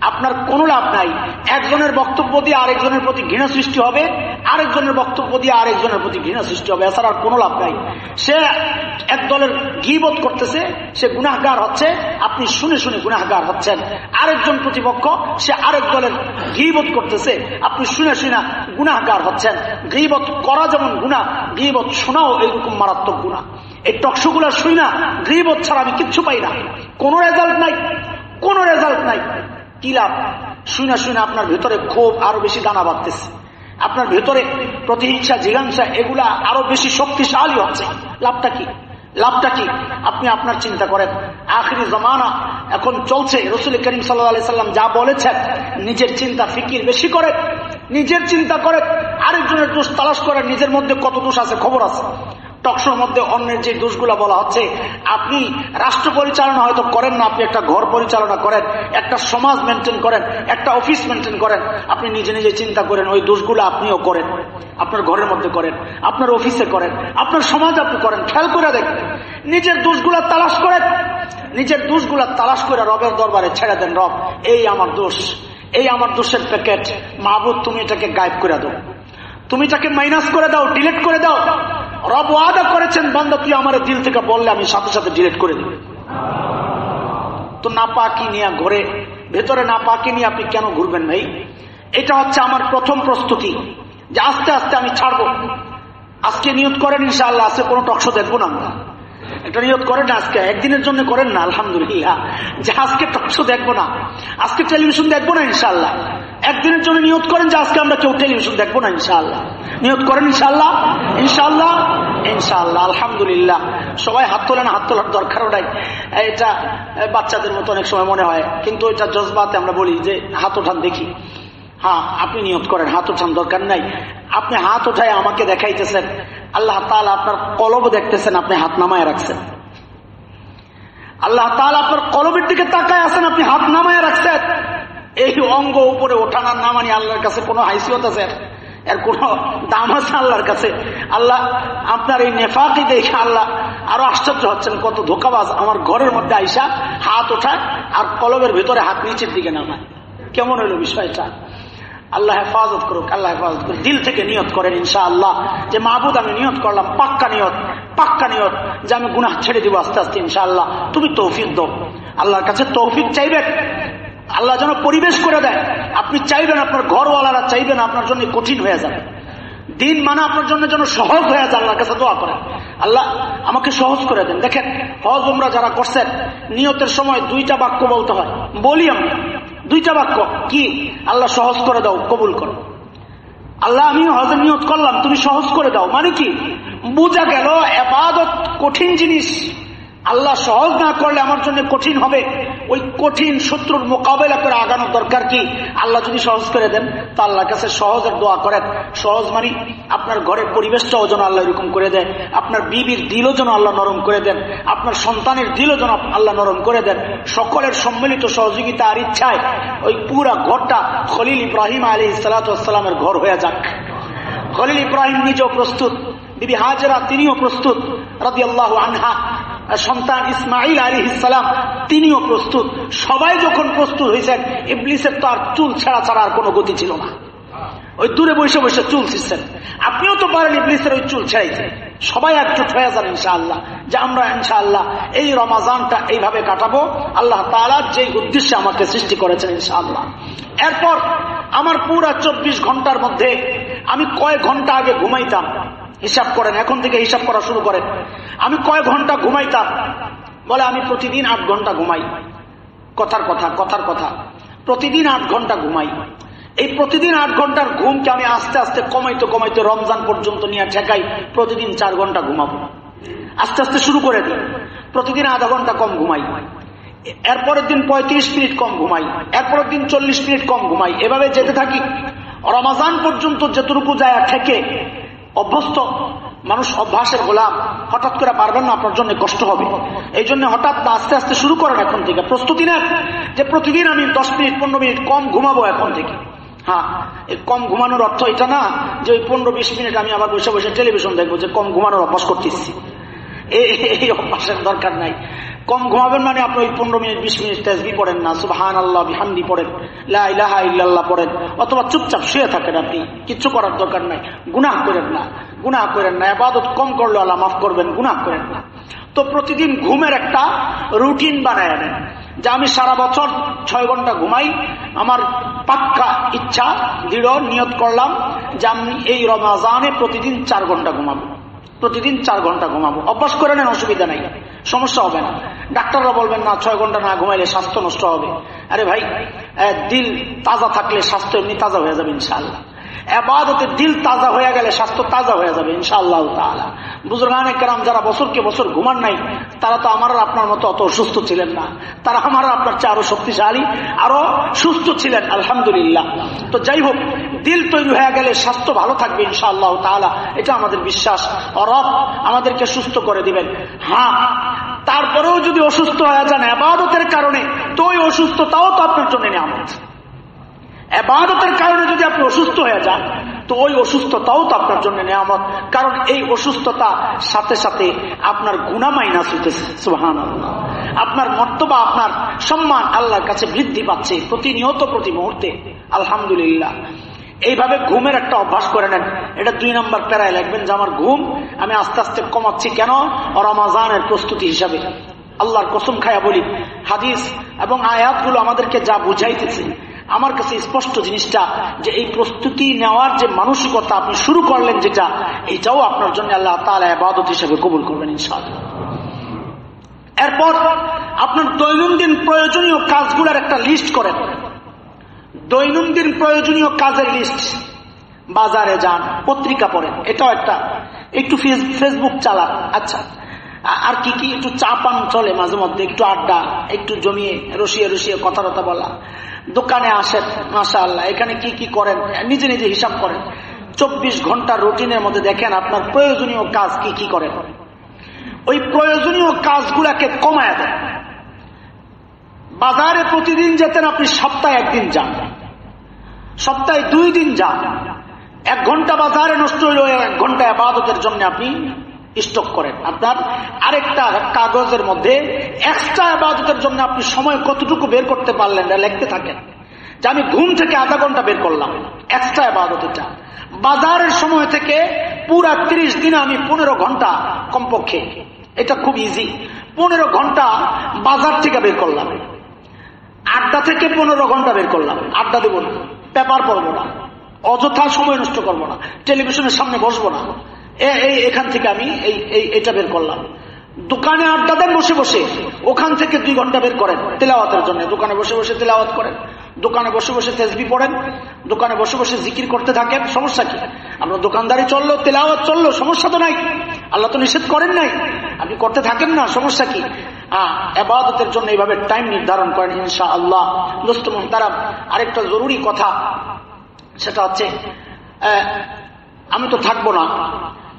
[SPEAKER 1] আপনার কোনো লাভ নাই। একজনের বক্তব্য দিয়ে আরেকজনের প্রতি ঘৃণা সৃষ্টি হবে, আরেকজনের বক্তব্য দিয়ে আরেকজনের প্রতি ঘৃণা সৃষ্টি হবে, এছাড়া আর কোনো লাভ নাই। সে এক দলের গিবোধ করতেছে, সে গুনাহগার হচ্ছে, আপনি শুনে শুনে গুনাহগার হচ্ছেন। আরেকজন প্রতিপক্ষ, সে আরেক দলের গিবোধ করতেছে, আপনি শুনে শুনে গুনাহগার হচ্ছেন। গিবোধ করা যেমন গুণা গিবোধ শোনাও এইরকম মারাত্মক গুণা এই টকশোগুলা শুই না গিবোধ ছাড়া আমি কিচ্ছু পাই না। কোনো রেজাল্ট নাই, কোনো রেজাল্ট নাই। কি লাভ? শুনে শুনে আপনার ভেতরে ক্ষোভ আরও বেশি দানা বাঁধতেছে। আপনার ভেতরে প্রতিহিংসা, জিজ্ঞাসা, এগুলা আরও বেশি শক্তিশালী হচ্ছে। লাভটা কি? লাভটা কি? আপনি আপনার চিন্তা করেন। আখরি জমানা এখন চলছে। রসুল করিম সাল্লা সাল্লাম যা বলেছেন, নিজের চিন্তা, ফিকির বেশি করে, নিজের চিন্তা করে, আরেকজনের দোষ তালাশ করে নিজের মধ্যে কত দোষ আছে, খবর আছে। টকশোর মধ্যে অন্যের যে দোষগুলা বলা হচ্ছে, আপনি রাষ্ট্র পরিচালনা হয়তো করেন না, আপনি একটা ঘর পরিচালনা করেন, একটা সমাজ মেনটেন করেন, একটা অফিস মেনটেন করেন, আপনি নিজে নিজে চিন্তা করেন, ওই দোষগুলো আপনিও করেন, আপনার ঘরের মধ্যে করেন, আপনার অফিসে করেন, আপনার সমাজ আপনি করেন, খেয়াল করে দেখেন। নিজের দোষগুলা তালাশ করেন, নিজের দোষগুলা তালাশ করে রবের দরবারে ছেড়ে দেন, রব, এই আমার দোষ, এই আমার দোষের প্যাকেট মাহবুদ তুমি এটাকে গায়েব করে দাও। তুমি তাকে মাইনাস করে দাও ডিলিট করে দাও। রব ওয়াদা করেছেন, বান্দা, তুই আমার দিল থেকে বললে আমি সাথে সাথে ডিলিট করে দেব। তো না পাকি নিয়ে ঘরে, ভেতরে না পাকি নিয়ে আপনি কেন ঘুরবেন ভাই? এটা হচ্ছে আমার প্রথম প্রস্তুতি যে আস্তে আস্তে আমি ছাড়বো। আজকে নিয়োগ করেন ইনশাআল্লাহ, আজকে কোনো টকশো দেখব না আমরা। এটা নিয়োগ করেন আজকে, একদিনের জন্য করেন না, আলহামদুলিল্লাহ। যে আজকে টকশো দেখব না, আজকে টেলিভিশন দেখব না ইনশাল্লাহ একদিনের জন্য নিয়োগ করেন যে আজকে আমরা কেউ টেলিভিশন দেখব না, ইনশাআল্লাহ। নিয়োগ করেন ইনশাল্লাহ ইনশাল্লাহ ইনশাআল্লাহ, আলহামদুলিল্লাহ। সবাই হাত তোলেন হাত তোলার দরকারও নাই। এটা বাচ্চাদের মতো অনেক সময় মনে হয়। কিন্তু এটা জজবাতে আমরা বলি যে হাত ওঠান দেখি। হ্যাঁ আপনি নিয়ত করেন, হাত ওঠান দরকার নাই। আপনি হাত ওঠায় আমাকে দেখাইতেছেন। আল্লাহ তালা আপনার কলব দেখতেছেন, আপনি হাত নামায় রাখছেন। আল্লাহ তালা আপনার কলবের দিকে তাকায় আছেন, আপনি হাত নামায় রাখছেন। এই অঙ্গ উপরে ওঠানার নামানি আল্লাহর কাছে কোনো হাইসিয়ত আছে? এর কোন দাম আছে আল্লাহর কাছে? আল্লাহ আপনার এই নেফাকি দেখে আল্লাহ আরও আশ্চর্য হচ্ছেন। কত ধোকাবাজ আমার ঘরের মধ্যে আইসা হাত ওঠায় আর কলবের ভিতরে হাত নিচের দিকে নামায়। কেমন হইল বিষয়টা? আল্লাহ হেফাজত করুক, আল্লাহ হেফাজত করুক। দিল থেকে নিয়ত করেন ইনশা আল্লাহ যে মাহবুদ আমি নিয়ত করলাম, পাক্কা নিয়ত পাক্কা নিয়ত যে আমি গুনাহ ছেড়ে দিব আস্তে আস্তে ইনশা আল্লাহ তুমি তৌফিক দো আল্লাহর কাছে তৌফিক চাইবেন? আল্লাহ যেন পরিবেশ করে দেয়। আপনি চাইবেন আপনার ঘরওয়ালারা চাইবেন আপনার জন্য কঠিন হয়ে যাবে। দিন মানে আপনার জন্য যেন সহজ হয়ে যায়, আল্লাহর কাছে দোয়া করেন। আল্লাহ আমাকে সহজ করে দেন। দেখেন, হজ, উমরা যারা করছেন, নিয়তের সময় দুইটা বাক্য বলতে হয়। বলি আমি, দুইটা বাক্য। কি? আল্লাহ সহজ করে দাও, কবুল করো। আল্লাহ আমি হজের নিয়ত করলাম, তুমি সহজ করে দাও। মানে কি? বোঝা গেল, এবাদত কঠিন জিনিস। আল্লাহ সহজ না করলে আমার জন্য কঠিন হবে। ওই কঠিন শত্রুর মোকাবেলা করে আগানোর দরকার কি? আল্লাহ যদি সহজ করে দেন, তা আল্লাহর কাছে সহজের দোয়া করেন। সহজ মানে আপনার ঘরের পরিবেশটাও যেন আল্লাহ এরকম করে দেন আপনার বিবির দিলও যেন আল্লাহ নরম করে দেন। আপনার সন্তানের দিলও যেন আল্লাহ নরম করে দেন। সকলের সম্মিলিত সহযোগিতা আর ইচ্ছায় ওই পুরা ঘরটা খলিল ইব্রাহিম আলী সালাতামের ঘর হয়ে যাক। খলিল ইব্রাহিম নিজেও প্রস্তুত। বিবি হাজরা তিনিও প্রস্তুত। রাজি আল্লাহ আনহা। সন্তান ইসমাইল আলী ইসালাম তিনিও প্রস্তুত। সবাই যখন প্রস্তুত হয়েছেন, ইবলিসের তো আর চুল ছাড়া ছাড়া আর কোনো গতি ছিল না। ওই দূরে বসে বসে চুল ছিচ্ছেন আপনিও তো পারেন ইবলিসের ওই চুল ছেড়াইছে সবাই একজুট হয়ে যান ইনশাআল্লাহ। যে আমরা ইনশাআল্লাহ এই রমাজানটা এইভাবে কাটাবো। আল্লাহ তালা যে উদ্দেশ্যে আমাকে সৃষ্টি করেছেন ইনশাআল্লাহ। এরপর আমার পুরা চব্বিশ ঘণ্টার মধ্যে আমি কয় ঘণ্টা আগে ঘুমাইতাম। হিসাব করেন, এখন থেকে হিসাব করা শুরু করেন। আমি কয় ঘণ্টা ঘুমাইতাম? বলে, আমি প্রতিদিন আট ঘণ্টা ঘুমাই। কথার কথা কথার কথা। প্রতিদিন আট ঘণ্টা ঘুমাই। এই প্রতিদিন আট ঘণ্টার ঘুমকে আমি আস্তে আস্তে কমাইতে কমাইতে রমজান পর্যন্ত নিয়ে ঠেকাই, প্রতিদিন চার ঘণ্টা ঘুমাবো। আস্তে আস্তে শুরু করে দিই। প্রতিদিন আধা ঘণ্টা কম ঘুমাই। এরপরের দিন পঁয়ত্রিশ মিনিট কম ঘুমাই। এরপরের দিন চল্লিশ মিনিট কম ঘুমাই। এভাবে যেতে থাকি। রমাজান পর্যন্ত যেটুকু যায় থেকে অভ্যস্ত মানুষ অভ্যাসের গোলাম, হঠাৎ করে পারবেন না, আপনার জন্য কষ্ট হবে। এই জন্য হঠাৎ আস্তে আস্তে শুরু করেন এখন থেকে। প্রস্তুতি নেন যে প্রতিদিন আমি দশ মিনিট, পনেরো মিনিট কম ঘুমাবো এখন থেকে। হ্যাঁ এই কম ঘুমানোর অর্থ এটা না যে ওই পনেরো বিশ মিনিট আমি আবার বসে বসে টেলিভিশন দেখব যে কম ঘুমানোর অভ্যাস করতেছি। এই অভ্যাসের দরকার নাই। কম ঘুমাবেন মানে আপনি ওই পনেরো মিনিট, বিশ মিনিট তেজবি পড়েন না। সুবাহান আল্লাহ বিহান্দি পড়েন লাহা ইল্লাল্লাহ পড়েন। অথবা চুপচাপ শুয়ে থাকেন আপনি। কিচ্ছু করার দরকার নাই। গুনাহ করেন না। গুনাহ করেন না। আবাদত কম করলে আল্লাহ মাফ করবেন, গুনাহ করেন না। তো প্রতিদিন ঘুমের একটা রুটিন বানায় নেন যে আমি সারা বছর ছয় ঘণ্টা ঘুমাই। আমার পাক্কা ইচ্ছা, দৃঢ় নিয়ত করলাম যে আমি এই রমাজানে প্রতিদিন চার ঘণ্টা ঘুমাবো। প্রতিদিন চার ঘণ্টা ঘুমাবো। অভ্যাস করে নেন, অসুবিধা নাই। সমস্যা হবে না। ডাক্তাররা বলবেন, না, ছয় ঘণ্টা না ঘুমাইলে স্বাস্থ্য নষ্ট হবে। আরে ভাই দিল তাজা থাকলে স্বাস্থ্য এমনি তাজা হয়ে যাবে ইনশাআল্লাহ। এবাদতের দিল তাজা হয়ে গেলে স্বাস্থ্য তাজা হয়ে যাবে, ইনশাআল্লাহ তালা বুজুর্গানে কেরাম যারা বছরকে বছর ঘুমান নাই, তারা তো আমার আপনার মতো অত অসুস্থ ছিলেন না। তারা আমার আপনার চেয়ে আরও শক্তিশালী, আরও সুস্থ ছিলেন, আলহামদুলিল্লাহ। তো যাই হোক, দিল তৈরি হয়ে গেলে স্বাস্থ্য ভালো থাকবে, ইনশাআল্লাহ তালা এটা আমাদের বিশ্বাস। অরব আমাদেরকে সুস্থ করে দিবেন। হ্যাঁ তারপরেও যদি অসুস্থ হয়ে যান আবাদতের কারণে, তো ওই অসুস্থতাও তো আপনার জন্য নিয়ামত। এবাদতের কারণে যদি আপনি অসুস্থ হয়ে যান, তো ওই অসুস্থতাও তো আপনার জন্য নিয়ামত। কারণ এই অসুস্থতা সাথে সাথে আপনার গুণা মাইনাস হইতেছে সুহান আপনার মর্তবা, আপনার সম্মান আল্লাহর কাছে বৃদ্ধি পাচ্ছে প্রতিনিয়ত প্রতি মুহূর্তে, আলহামদুলিল্লাহ। এইভাবে ঘুমের একটা অভ্যাস করে নেন। এটা দুই নম্বর প্যারায় লাগবেন যে আমার ঘুম আমি আস্তে আস্তে কমাচ্ছি কেন? রমাজানের প্রস্তুতি হিসাবে। আল্লাহর কসম খায়া বলি, হাদিস এবং আয়াতগুলো আমাদেরকে যা বুঝাইতেছে আমার কাছে স্পষ্ট জিনিসটা যে এই প্রস্তুতি নেওয়ার যে মানসিকতা আপনি শুরু করলেন যেটা, এটাও আপনার জন্য আল্লাহ তালা আবাদত হিসেবে কবুল করবেন ইনশাআল্লাহ। এরপর আপনার দৈনন্দিন প্রয়োজনীয় কাজগুলোর একটা লিস্ট করেন। দৈনন্দিন প্রয়োজনীয় কাজের লিস্ট বাজারে যান, পত্রিকা পড়েন, এটাও একটা। একটু ফেসবুক চালান আচ্ছা। আর কি কি একটু চা পান চলে মাঝে মধ্যে, একটু আড্ডা, একটু জমিয়ে, রসিয়ে রসিয়ে কথা টথা বলা। দোকানে আসেন মাসা আল্লাহ এখানে কি কি করেন? নিজে নিজে হিসাব করেন। চব্বিশ ঘণ্টা রুটিনের মধ্যে দেখেন আপনার প্রয়োজনীয় কাজ কি কি করেন। ওই প্রয়োজনীয় কাজগুলাকে কমায় দেন। বাজারে প্রতিদিন যেতেন আপনি সপ্তাহে একদিন যান। সপ্তাহে দুই দিন যান। এক ঘণ্টা বাজারে নষ্ট হইল এক ঘণ্টা আবাদতের জন্য আপনি স্টক করেন। আপনার আরেকটা কাগজের মধ্যে এক্সট্রা আবাদতের জন্য আপনি সময় কতটুকু বের করতে পারলেন না লিখতে থাকেন। যে আমি ঘুম থেকে আধা ঘণ্টা বের করলাম এক্সট্রা আবাদত এটা বাজারের সময় থেকে পুরা ত্রিশ দিনে আমি পনেরো ঘণ্টা কমপক্ষে, এটা খুব ইজি পনেরো ঘণ্টা বাজার থেকে বের করলাম। আড্ডা থেকে পনেরো ঘণ্টা বের করলাম, আড্ডা দেবো না, পেপার পড়ব না, অযথা সময় নষ্ট করব না, টেলিভিশনের সামনে বসবো না। এখান থেকে আমি এই এটা বের করলাম। দোকানে আড্ডা দেন, বসে বসে। ওখান থেকে দুই ঘণ্টা বের করেন তেলাওয়াতের জন্য। দোকানে বসে বসে তেলাওয়াত করেন। দোকানে বসে বসে তেজবি পড়েন। দোকানে বসে বসে জিকির করতে থাকেন। সমস্যা কি? আপনার দোকানদারি চলল, তেলাওয়াত চলল, সমস্যা তো নাই। আল্লাহ তো নিষেধ করেন নাই। আপনি করতে থাকেন না, সমস্যা কি? আবাদতের জন্য এইভাবে টাইম নির্ধারণ করেন ইনশা আল্লাহ দোস্ত তারা আরেকটা জরুরি কথা, সেটা হচ্ছে আমি তো থাকব না।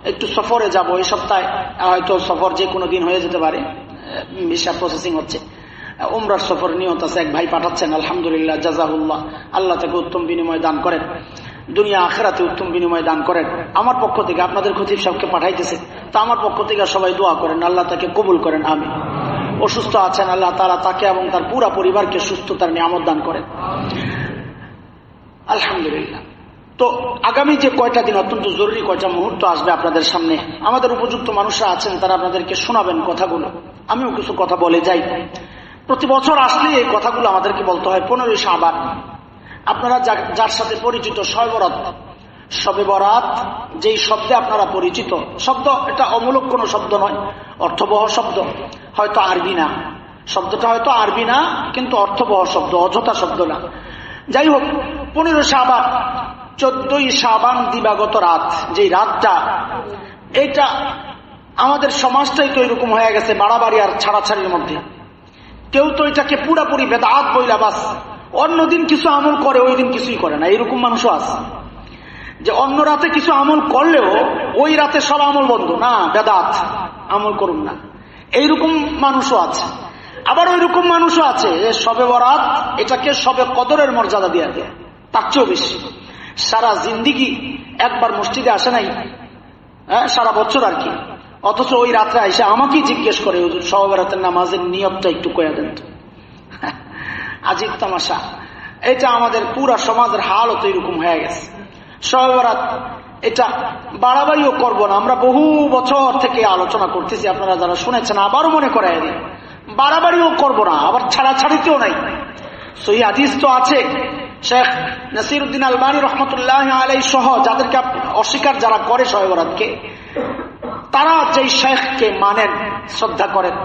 [SPEAKER 1] একটু সফরে যাব, এই সপ্তাহে হয়তো সফর যে কোনো দিন হয়ে যেতে পারে ভিসা প্রসেসিং হচ্ছে। উমরার সফর নিয়ত আছে, এক ভাই পাঠাচ্ছেন, আলহামদুলিল্লাহ, জাজাহুল্লাহ, আল্লাহ তাকে উত্তম বিনিময় দান করেন। দুনিয়া আখেরাতে উত্তম বিনিময় দান করেন। আমার পক্ষ থেকে আপনাদের খতিব সাহেবকে পাঠাইতেছে, তা আমার পক্ষ থেকে সবাই দোয়া করেন, আল্লাহ তাকে কবুল করেন আমি অসুস্থ আছেন, আল্লাহ তারা তাকে এবং তার পুরা পরিবারকে সুস্থতার নিয়ামত দান করেন। আলহামদুলিল্লাহ। তো আগামী যে কয়টা দিন অত্যন্ত জরুরি কয়টা মুহূর্ত আসবে আপনাদের সামনে, আমাদের উপযুক্ত মানুষরা আছেন তারা আপনাদেরকে শোনাবেন কথাগুলো। আমিও কিছু কথা বলে যাই। প্রতি বছর আসলে এই কথাগুলো আমাদেরকে বলতে হয় পনেরোই সাবান আপনারা যার সাথে পরিচিত সয়বরত সবে বরাত, যেই শব্দে আপনারা পরিচিত, শব্দ এটা অমূলক কোনো শব্দ নয়, অর্থবহ শব্দ। হয়তো আরবি না। শব্দটা হয়তো আরবি না, কিন্তু অর্থবহ শব্দ, অযথা শব্দ না। যাই হোক পনেরো সাবান চোদ্দই সাবান দিবাগত রাত যে রাতটা, এটা আমাদের সমাজটাই তো এরকম হয়ে গেছে বাড়াবাড়ি আর ছাড়াছাড়ির মধ্যে। কেউ তো এটাকে পুরাপুরি বেদাত বইলা বাস, অন্যদিন কিছু আমল করে, ওই দিন কিছুই করে না, এরকম মানুষও আছে। যে অন্য রাতে কিছু আমল করলেও, ওই রাতে সব আমল বন্ধ, না, বেদাত, আমল করুন না। এইরকম মানুষও আছে। আবার ওই রকম মানুষও আছে সবে বরাত, এটাকে সবে কদরের মর্যাদা দিয়ে দেয় তার চেয়েও বেশি। সারা জিন্দিগি একবার মসজিদে আসে নাই হ্যাঁ সারা বছর আর কি। অথচ ওই রাত্রে আইসে আমাকেই জিজ্ঞেস করে সহবেরাতের নামাজের নিয়মটা একটু কয়া দেন তো। <laughs> আজিব তামাশা। এটা আমাদের পুরা সমাজের হালও এরকম হয়ে গেছে। সহবেরাত এটা বাড়াবাড়িও করব না। আমরা বহু বছর থেকে আলোচনা করতেছি, আপনারা যারা শুনেছেন, আবারও মনে করে দিন বাড়াবাড়িও করব না, আবার ছাড়া ছাড়াছাড়িতেও নাই। সহি আদিস তো আছে শেখ নাসির উদ্দিন আলবানী রহমতুল্লাহ আলাই সহ যাদেরকে অস্বীকার যারা করে সহবরাতকে তারা যেই শেখকে মানেন, শ্রদ্ধা করেন।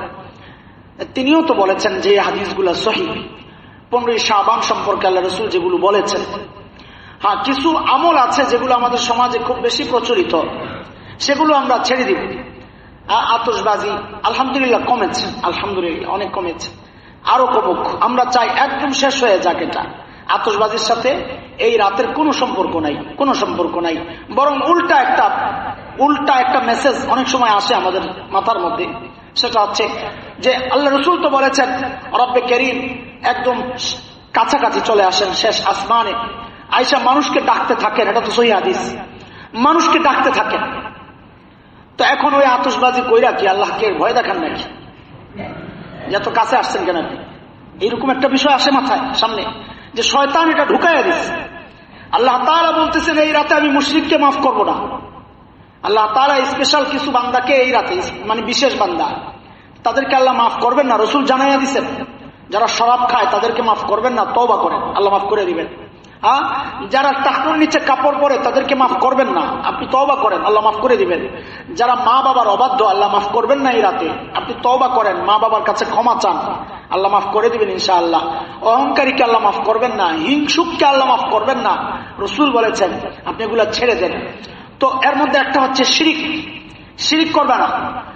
[SPEAKER 1] তিনিও তো বলেছেন যে হাদিসগুলো সহি। পনেরোই শাহবান সম্পর্কে আল্লাহ রসুল যেগুলো বলেছেন। হ্যাঁ কিছু আমল আছে যেগুলো আমাদের সমাজে খুব বেশি প্রচলিত। সেগুলো আমরা ছেড়ে দিব। আতসবাজি আলহামদুলিল্লাহ কমেছে, আলহামদুলিল্লাহ অনেক কমেছে। আরও কমুক, আমরা চাই একদম শেষ হয়ে যাক এটা। আতসবাজির সাথে এই রাতের কোনো সম্পর্ক নাই, কোনো সম্পর্ক নাই। বরং উল্টা একটা উল্টা একটা মেসেজ অনেক সময় আসে আমাদের মাথার মধ্যে। সেটা হচ্ছে যে, আল্লাহ রসুল তো বলেছেন, রব্বে কেরিম একদম কাছাকাছি চলে আসেন শেষ আসমানে। আইসা মানুষকে ডাকতে থাকেন, এটা তো সহি হাদিস। মানুষকে ডাকতে থাকেন। তো এখন ওই আতসবাজি কইরা কি আল্লাহকে ভয় দেখান নাকি? যত কাছে আসছেন কেন আপনি? এইরকম একটা বিষয় আসে মাথায়, সামনে। যে শয়তান এটা ঢুকাইয়া দিচ্ছে আল্লাহ তারা বলতেছেন, এই রাতে আমি মুশ্রিককে মাফ করব না। আল্লাহ তারা স্পেশাল কিছু বান্দাকে এই রাতে মানে বিশেষ বান্দা, তাদেরকে আল্লাহ মাফ করবেন না। রসুল জানাইয়া দিচ্ছেন যারা শরাব খায় তাদেরকে মাফ করবেন না তবা করেন। আল্লাহ মাফ করে দিবেন। হ্যাঁ? যারা টাকুর নিচে কাপড় পরে, তাদেরকে মাফ করবেন না। আপনি তবা করেন, আল্লাহ মাফ করে দিবেন। যারা মা বাবার অবাধ্য, আল্লাহ মাফ করবেন না এই রাতে। আপনি তবা করেন, মা বাবার কাছে ক্ষমা চান। আল্লাহ মাফ করে দিবেন ইনশা আল্লাহ অহংকারীকে আল্লাহ মাফ করবেন না, হিংসুককে আল্লাহ মাফ করবেন না। রসুল বলেছেন, আপনি এগুলা ছেড়ে দেন। তো এর মধ্যে একটা হচ্ছে শিরিক। শিরিক করবে না।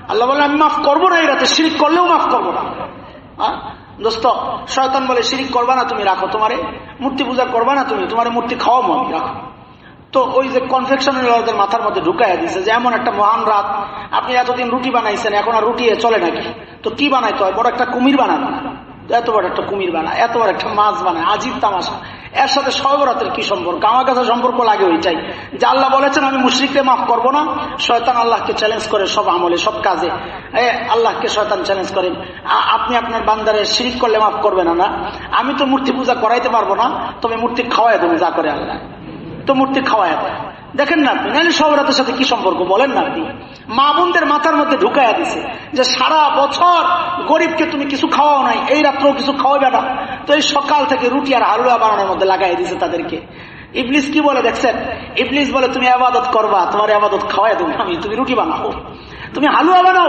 [SPEAKER 1] আল্লাহ বলে আমি মাফ করব না এই রাতে, শিরিক করলেও মাফ করব না। দোস্ত, শয়তান বলে শিরিক করবা না তুমি, রাখো তোমারে। মূর্তি পূজা করবা না তুমি, তোমার মূর্তি খাওয়া মন, রাখো। তো ওই যে কনফেকশনের মাথার মধ্যে ঢুকাই দিছে যে, এমন একটা মহান রাত, আপনি এতদিন রুটি বানাইছেন, এখন আর রুটি চলে নাকি? তো কি বানাইতে হয়? বড় একটা কুমির বানানো। এত বড় একটা কুমির বানায়, এত বড় একটা মাছ বানায়, আজিব তামাশা। এর সাথে সহবরাতের কি সম্পর্ক? আমার কাছে সম্পর্ক লাগে ওইটাই। যে আল্লাহ বলেছেন, আমি মুশ্রিককে মাফ করব না। শয়তান আল্লাহকে চ্যালেঞ্জ করে সব আমলে, সব কাজে। আল্লাহকে শয়তান চ্যালেঞ্জ করেন। আপনি আপনার বান্দারে শিরিক করলে মাফ করবে না না? আমি তো মূর্তি পূজা করাইতে পারব না, তবে মূর্তি খাওয়াই তুমি যা করে আল্লাহ। তো মূর্তি খাওয়াই দেয় দেখেন না আপনি, নাহলে সবরাতের সাথে কি সম্পর্ক বলেন না আপনি? মা বোনদের মাথার মধ্যে ঢুকাইয়া দিছে যে সারা বছর গরিবকে তুমি কিছু খাওয়াও নাই, এই রাত্রেও কিছু খাওয়াবে না। তো এই সকাল থেকে রুটি আর হালুয়া বানানোর মধ্যে লাগাই দিছে তাদেরকে। ইবলিস কি বলে দেখছেন? ইবলিস বলে, তুমি আবাদত করবা, তোমার আবাদত খাওয়াই দেবো আমি, তুমি রুটি বানাও। তুমি হালুয়া বানাও।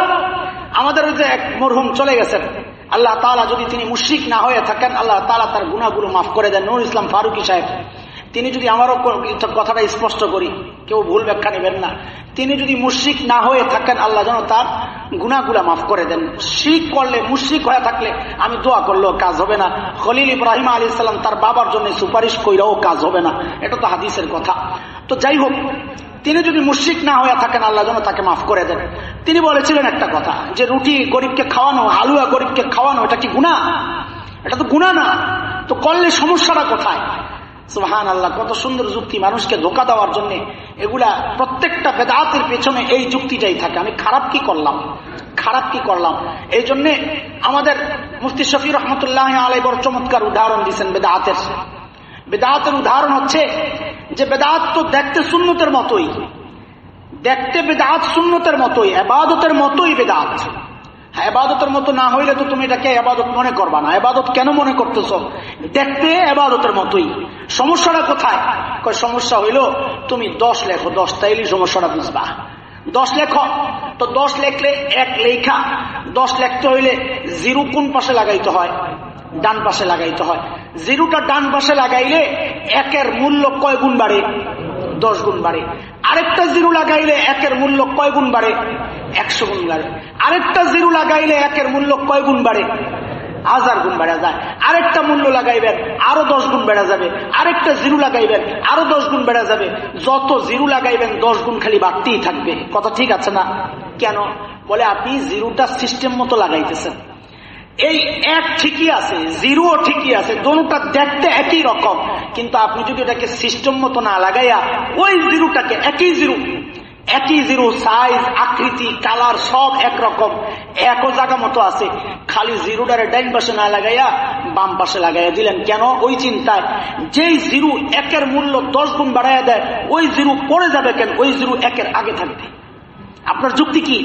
[SPEAKER 1] আমাদের ওই যে এক মরহুম চলে গেছেন। আল্লাহ তালা যদি তিনি মুশ্রিক না হয়ে থাকেন, আল্লাহ তালা তার গুণাগুলো মাফ করে দেন। নুর ইসলাম ফারুকি সাহেব তিনি যদি আমারও কথাটা স্পষ্ট করি, কেউ ভুল ব্যাখ্যা নেবেন না। তিনি যদি মুশ্রিক না হয়ে থাকেন, আল্লাহ যেন তার গুণাগুলা মাফ করে দেন। শিখ করলে, মুশ্রিক হয়ে থাকলে আমি দোয়া করলেও কাজ হবে না। খলিল ইব্রাহিম আলী সাল্লাম তার বাবার জন্য সুপারিশ কইরাও কাজ হবে না। এটা তো হাদিসের কথা। তো যাই হোক, তিনি যদি মুশ্রিক না হয়ে থাকেন, আল্লাহ যেন তাকে মাফ করে দেন। তিনি বলেছিলেন একটা কথা, যে রুটি গরিবকে খাওয়ানো, হালুয়া গরিবকে খাওয়ানো, এটা কি গুণা এটা তো গুণা না। তো করলে সমস্যাটা কোথায়? সুহান আল্লাহ কত সুন্দর যুক্তি মানুষকে ধোকা দেওয়ার জন্য। এগুলা প্রত্যেকটা বেদাতের পেছনে এই যুক্তিটাই থাকে। আমি খারাপ কি করলাম? খারাপ কি করলাম? এই জন্যে আমাদের মুফতি শফি রহমতুল্লাহ আলাই বড় চমৎকার উদাহরণ দিচ্ছেন বেদাতের। বেদাতের উদাহরণ হচ্ছে যে বেদাত তো দেখতে শূন্যতের মতোই। দেখতে বেদাত শূন্যতের মতোই আবাদতের মতোই বেদাত। আবাদতের মতো না হইলে তো তুমি এটাকে আবাদত মনে করবা না। আবাদত কেন মনে করতেছ? দেখতে আবাদতের মতোই। সমস্যাটা কোথায়? সমস্যা হইল তুমি দশ লেখো, দশ, তাইলে সমস্যাটা বুঝবা। দশ লেখ, তো দশ লেখলে এক লেখা। দশ লেখতে হইলে জিরো কোন পাশে লাগাইতে হয়? ডান পাশে লাগাইতে হয়। জিরোটা ডান পাশে লাগাইলে একের মূল্য কয় গুণ বাড়ে? দশ গুণ বাড়ে। আরেকটা জিরো লাগাইলে একের মূল্য কয় গুণ বাড়ে? একশো গুণ বাড়ে। আরেকটা জিরো লাগাইলে একের মূল্য কয় গুণ বাড়ে? হাজার গুণ বেড়া যায়। আরেকটা মূল্য লাগাইবেন, আরও দশ গুণ বেড়া যাবে। আরেকটা জিরো লাগাইবেন, আরও দশ গুণ বেড়া যাবে। যত জিরো লাগাইবেন, দশ গুণ খালি বাড়তেই থাকবে। কথা ঠিক আছে না? কেন? বলে আপনি জিরোটা সিস্টেম মতো লাগাইতেছেন। এই এক ঠিকই আছে জিরো ঠিকই আছে দোনোটা দেখতে একই রকম। কিন্তু আপনি যদি এটাকে সিস্টেম মতো না লাগাইয়া ওই জিরোটাকে একই জিরো একই জিরো সাইজ আকৃতি কালার সব একরকম এক জায়গা মতো আছে, খালি জিরোটারে ডাইন পাশে না লাগাইয়া বাম পাশে লাগাইয়া দিলেন কেন? ওই চিন্তায়। যেই জিরো একের মূল্য দশ গুণ বাড়াইয়া দেয়, ওই জিরো পড়ে যাবে কেন? ওই জিরো একের আগে থাকবে। আপনার যুক্তি কি?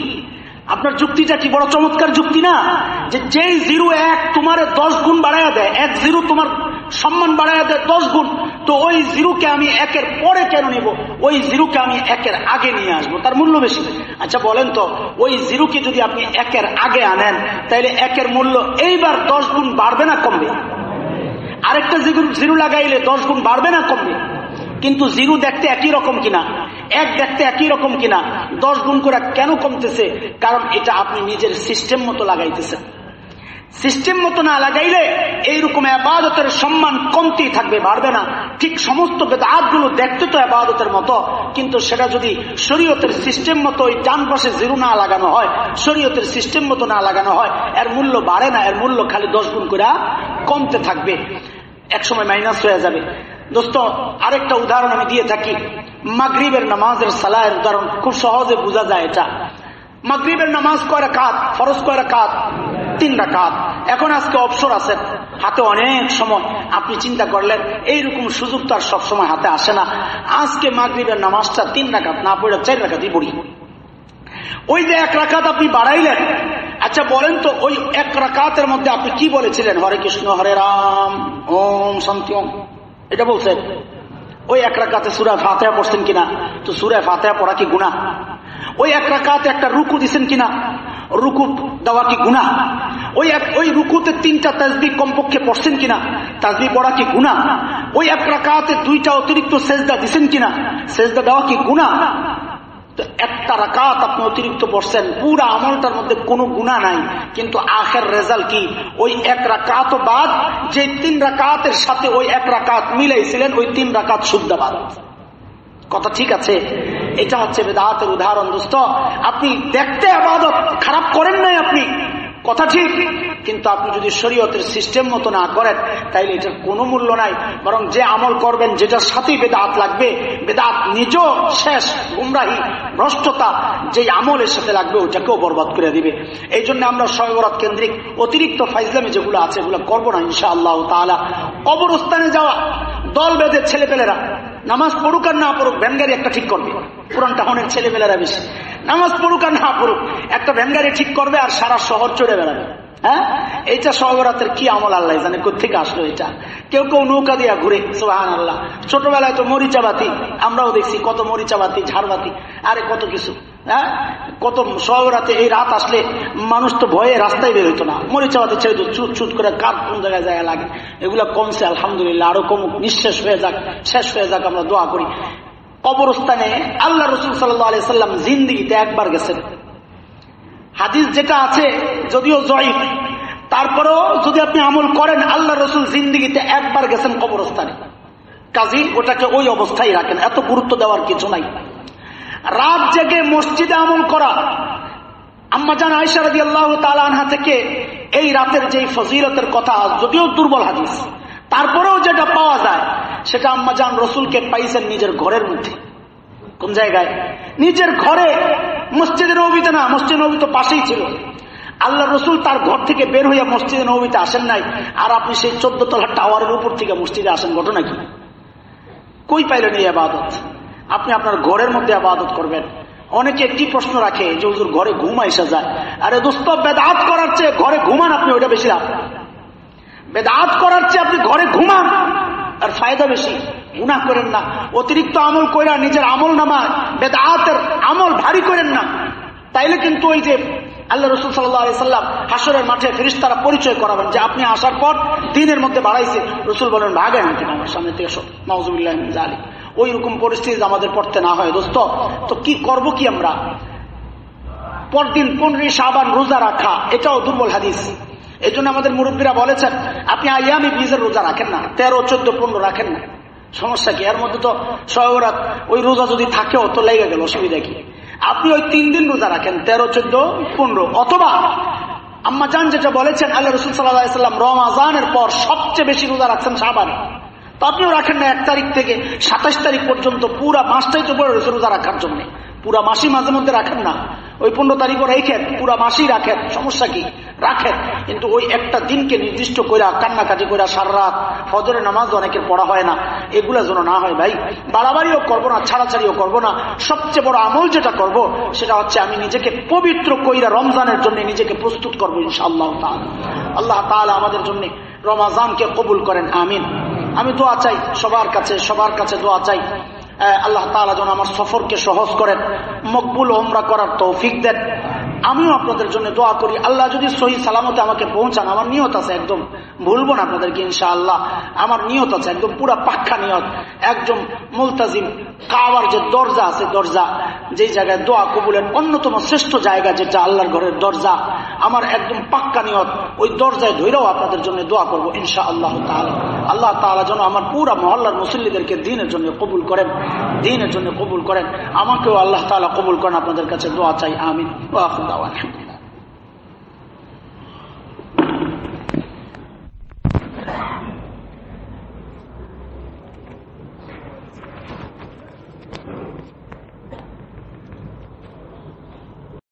[SPEAKER 1] আপনার যুক্তিটা কি? বড় চমৎকার যুক্তি না? যে যেই জিরো এক তোমার দশ গুণ বাড়াইয়া দেয়, এক জিরো তোমার সম্মান বাড়াইয়া দেয় দশ গুণ, তো ওই জিরোকে আমি একের পরে কেন নিব? ওই জিরোকে আমি একের আগে নিয়ে আসব। তার মূল্য বেশি। আচ্ছা বলেন তো, ওই জিরোকে যদি আপনি একের আগে আনেন তাহলে একের মূল্য এইবার দশ গুণ বাড়বে না কমবে? আরেকটা জিরো লাগাইলে দশ গুণ বাড়বে না কমবে? কিন্তু জিরো দেখতে একই রকম কিনা? এক দেখতে একই রকম কিনা? দশ গুণ করে কেন কমতেছে? কারণ এটা আপনি নিজের সিস্টেম মতো লাগাইতেছেন। সিস্টেম মতো না লাগাইলে এইরকম আবাদতের সম্মান কমতেই থাকবে, বাড়বে না। ঠিক সমস্ত বেদাতগুলো দেখতে তো আবাদতের মতো, কিন্তু সেটা যদি শরীয়তের সিস্টেম মতো ওই ডান পাশে জিরো না লাগানো হয়, শরীয়তের সিস্টেম মতো না লাগানো হয়, এর মূল্য বাড়ে না, এর মূল্য খালি দশ গুণ করে কমতে থাকবে। একসময় মাইনাস হয়ে যাবে। দোস্ত, আরেকটা উদাহরণ আমি দিয়ে থাকি। মাগরীবের নামাজের সালাহের উদাহরণ, খুব সহজে বোঝা যায় এটা। মাগরীবের নামাজ কয় কাত ফরজ কয় কাত তিন রাকাত। এখন আজকে অবসর আছে, হাতে অনেক সময়। আপনি চিন্তা করলেন, এইরকম সুযোগ তো আর সবসময় হাতে আসে না। আজকে মাগরীবের নামাজটা তিন রাকাত, না পড়ে চার রাকাতই পড়ি। ওই যে এক রাকাত আপনি বাড়াইলেন আচ্ছা বলেন তো, ওই এক রাকাতের মধ্যে আপনি কি বলেছিলেন? হরে কৃষ্ণ, হরে রাম, ওম শান্তি, ওম। এটা বলছেন, ওই এক রাকাতে সুরা ফাতেহা পড়ছেন কিনা? তো সুরা ফাতেহা পড়া কি গুণা ওই এক রাকাতে একটা রুকু দিছেন কিনা? রুকু দেওয়া কি গুণা ওই এক, ওই রুকুতে তিনটা তাজবি কমপক্ষে পড়ছেন কিনা? তাজবি পড়া কি গুণা ওই এক রাকাতে দুইটা অতিরিক্ত সেজদা দিছেন কিনা? সেজদা দেওয়া কি গুণা তো একটা রাকাত আপনি অতিরিক্ত পড়ছেন, পুরা আমলটার মধ্যে কোনো গুণা নাই, কিন্তু আখের রেজাল্ট কি? ওই এক রাকাত বাদ, যে তিন রাকাতের সাথে ওই এক রাকাত মিলাইছিলেন, ওই তিন রাকাত শুদ্ধাবাদ কথা ঠিক আছে? এটা হচ্ছে বেদাহাতের উদাহরণ, দোস্ত। আপনি দেখতে আবাদত, খারাপ করেন নাই আপনি। কথা ঠিক, কিন্তু আপনি যদি শরীয়তের সিস্টেম মতো না করেন, তাইলে এটার কোনো মূল্য নাই। বরং যে আমল করবেন, যেটার সাথেই বেদাত লাগবে, বেদাত নিজ শেষ, গুমরাহি, ভ্রষ্টতা যে আমলের সাথে লাগবে ওটাকেও বরবাদ করে দিবে। এই জন্য আমরা সয়বরাত কেন্দ্রিক অতিরিক্ত ফাইজলামে যেগুলো আছে, এগুলো করব না ইনশা আল্লাহ তালা কবরস্থানে যাওয়া, দল বেঁধে ছেলেপেলেরা, নামাজ পড়ুক আর না পড়ুক ভ্যানগাড়ি একটা ঠিক করবে। পুরানটা অনেক ছেলেমেয়েরা বেশি। নামাজ পড়ুক আর না পড়ুক, একটা ভ্যানগাড়ি ঠিক করবে আর সারা শহর চড়ে বেড়াবে। হ্যাঁ? এইটা সহবরাতের কি আমল, আল্লাহ জানে কোথেকে আসলো এটা। কেউ কেউ নৌকা দিয়া ঘুরে সোহান আল্লাহ ছোটবেলায় তো মরিচাবাতি, আমরাও দেখছি কত মরিচাবাতি, ঝাড়বাতি, আরে কত কিছু হ্যাঁ? কত সহবরাতে এই রাত আসলে মানুষ তো ভয়ে রাস্তায় বের হইতো না। মরিচাবাতি ছেড়ে তো চুট চুট করে কার কোন জায়গায় জায়গা লাগে। এগুলো কমছে, আলহামদুলিল্লাহ, আরও কমুক, নিঃশেষ হয়ে যাক, শেষ হয়ে যাক, আমরা দোয়া করি। কবরস্থানে আল্লাহ রসুল সাল্লাহ সাল্লাম জিন্দিগিতে একবার গেছেন। হাদিস যেটা আছে যদিও জয়ীফ, তারপরেও যদি আপনি আমল করেন, আল্লাহ রসুল জিন্দিগিতে একবার গেছেন কবরস্থানে। কাজী, ওটাকে ওই অবস্থায় রাখেন, এত গুরুত্ব দেওয়ার কিছু নাই। রাত জেগে মসজিদে আমল করা আম্মা জান আয়সারদি আল্লাহ তালানহা থেকে এই রাতের যে ফজিলতের কথা, যদিও দুর্বল হাদিস তারপরেও যেটা পাওয়া যায়, সেটা আম্মা জান রসুলকে পাইছেন নিজের ঘরের মধ্যে। কোন জায়গায়? নিজের ঘরে মসজিদের নবীতে না, মসজিদ নবী তো পাশেই ছিল। আল্লাহ রসুল তার ঘর থেকে বের হইয়া মসজিদে নবীতে আসেন নাই, আর আপনি সেই চোদ্দ তলা টাওয়ারের উপর থেকে মসজিদে আসেন, ঘটনা কি? কই পাইলেন এই আবাদত? আপনি আপনার ঘরের মধ্যে আবাদত করবেন। অনেকে একটি প্রশ্ন রাখে, যে হুজুর ঘরে ঘুম আইসা যায়। আরে দোস্ত, বেদাত করার চেয়ে ঘরে ঘুমান আপনি, ওইটা বেশি লাভ। বেদাত করার চেয়ে আপনি ঘরে ঘুমান। আর ফায়দা বেশি গুণা করেন না। অতিরিক্ত আমল কইরা নিজের আমল নামা বেদাতের আমল ভারী করেন না। তাইলে কিন্তু ওই যে আল্লাহ রসুল সাল্লাম হাসরের মাঠে ফিরিস্তারা পরিচয় করাবেন যে আপনি আসার পর দিনের মধ্যে বাড়াইছে। রসুল বলেন ভাগেন আমার সামনে থেকে নজরুল্লাহ জালি ওই রকম পরিস্থিতি আমাদের পড়তে না হয়, দোস্ত। তো কি করব কি আমরা? পরদিন পনেরোই সাবান রোজা রাখা, এটাও দুর্বল হাদিস। এই জন্য আমাদের মুরব্বীরা বলেছেন, আপনি আইয়ামি বীজের রোজা রাখেন না, তেরো, চোদ্দ, পনেরো রাখেন না। সমস্যা কি? এর মধ্যে তো সহরাত ওই রোজা যদি থাকেও তো লেগে গেল, অসুবিধা কি? আপনি ওই তিন দিন রোজা রাখেন, তেরো, চোদ্দ, পনেরো, অথবা আম্মা জান যেটা বলেছেন, আল্লাহ রসুল সাল্লাম রমাজানের পর সবচেয়ে বেশি রোজা রাখছেন সাবান তো আপনিও রাখেন না এক তারিখ থেকে সাতাশ তারিখ পর্যন্ত, পুরা মাসটাই তো রোজা রাখার জন্য। পুরা মাসি মাঝে মধ্যে রাখেন না। ওই পনেরো তারিখও রেখেন পুরা মাসই রাখেন সমস্যা কি? রাখেন কিন্তু ওই একটা দিনকে নির্দিষ্ট করে কান্নাকাটি করে সারা রাত ফজরের নামাজ অনেকের পড়া হয় না। এগুলা যেন না হয় ভাই, বাড়াবাড়িও করব না, ছাড়াছাড়িও করব না। সবচেয়ে বড় আমল যেটা করব, সেটা হচ্ছে আমি নিজেকে পবিত্র কইরা রমজানের জন্য নিজেকে প্রস্তুত করব ইনশাআল্লাহ আল্লাহ তাহলে আমাদের জন্য রমাজানকে কবুল করেন, আমিন। আমি দোয়া চাই, সবার কাছে সবার কাছে দোয়া চাই। আল্লাহ তালা যেন আমার সফরকে সহজ করেন মকবুল ওমরা করার তৌফিক দেন। আমিও আপনাদের জন্য দোয়া করি। আল্লাহ যদি সহি সালামতে আমাকে পৌঁছান, আমার নিয়ত আছে একদম। ভুলবো না আপনাদেরকে ইনশা আল্লাহ আমার নিয়ত আছে একদম পুরা পাক্কা নিয়ত। একদম মুলতাজিম কাওয়ার যে দরজা আছে, দরজা, যেই জায়গায় দোয়া কবুলের অন্যতম শ্রেষ্ঠ জায়গা যেটা আল্লাহর ঘরের দরজা, আমার একদম পাক্কা নিয়ত। ওই দরজায় ধৈরাও আপনাদের জন্য দোয়া করব ইনশা আল্লাহ তাহলে আল্লাহ তালা যেন আমার পুরা মহল্লার মুসল্লিদেরকে দিনের জন্য কবুল করেন, দিনের জন্য কবুল করেন। আমাকেও আল্লাহ তালা কবুল করেন। আপনাদের কাছে দোয়া চাই আমি আমিন Fala, chuta.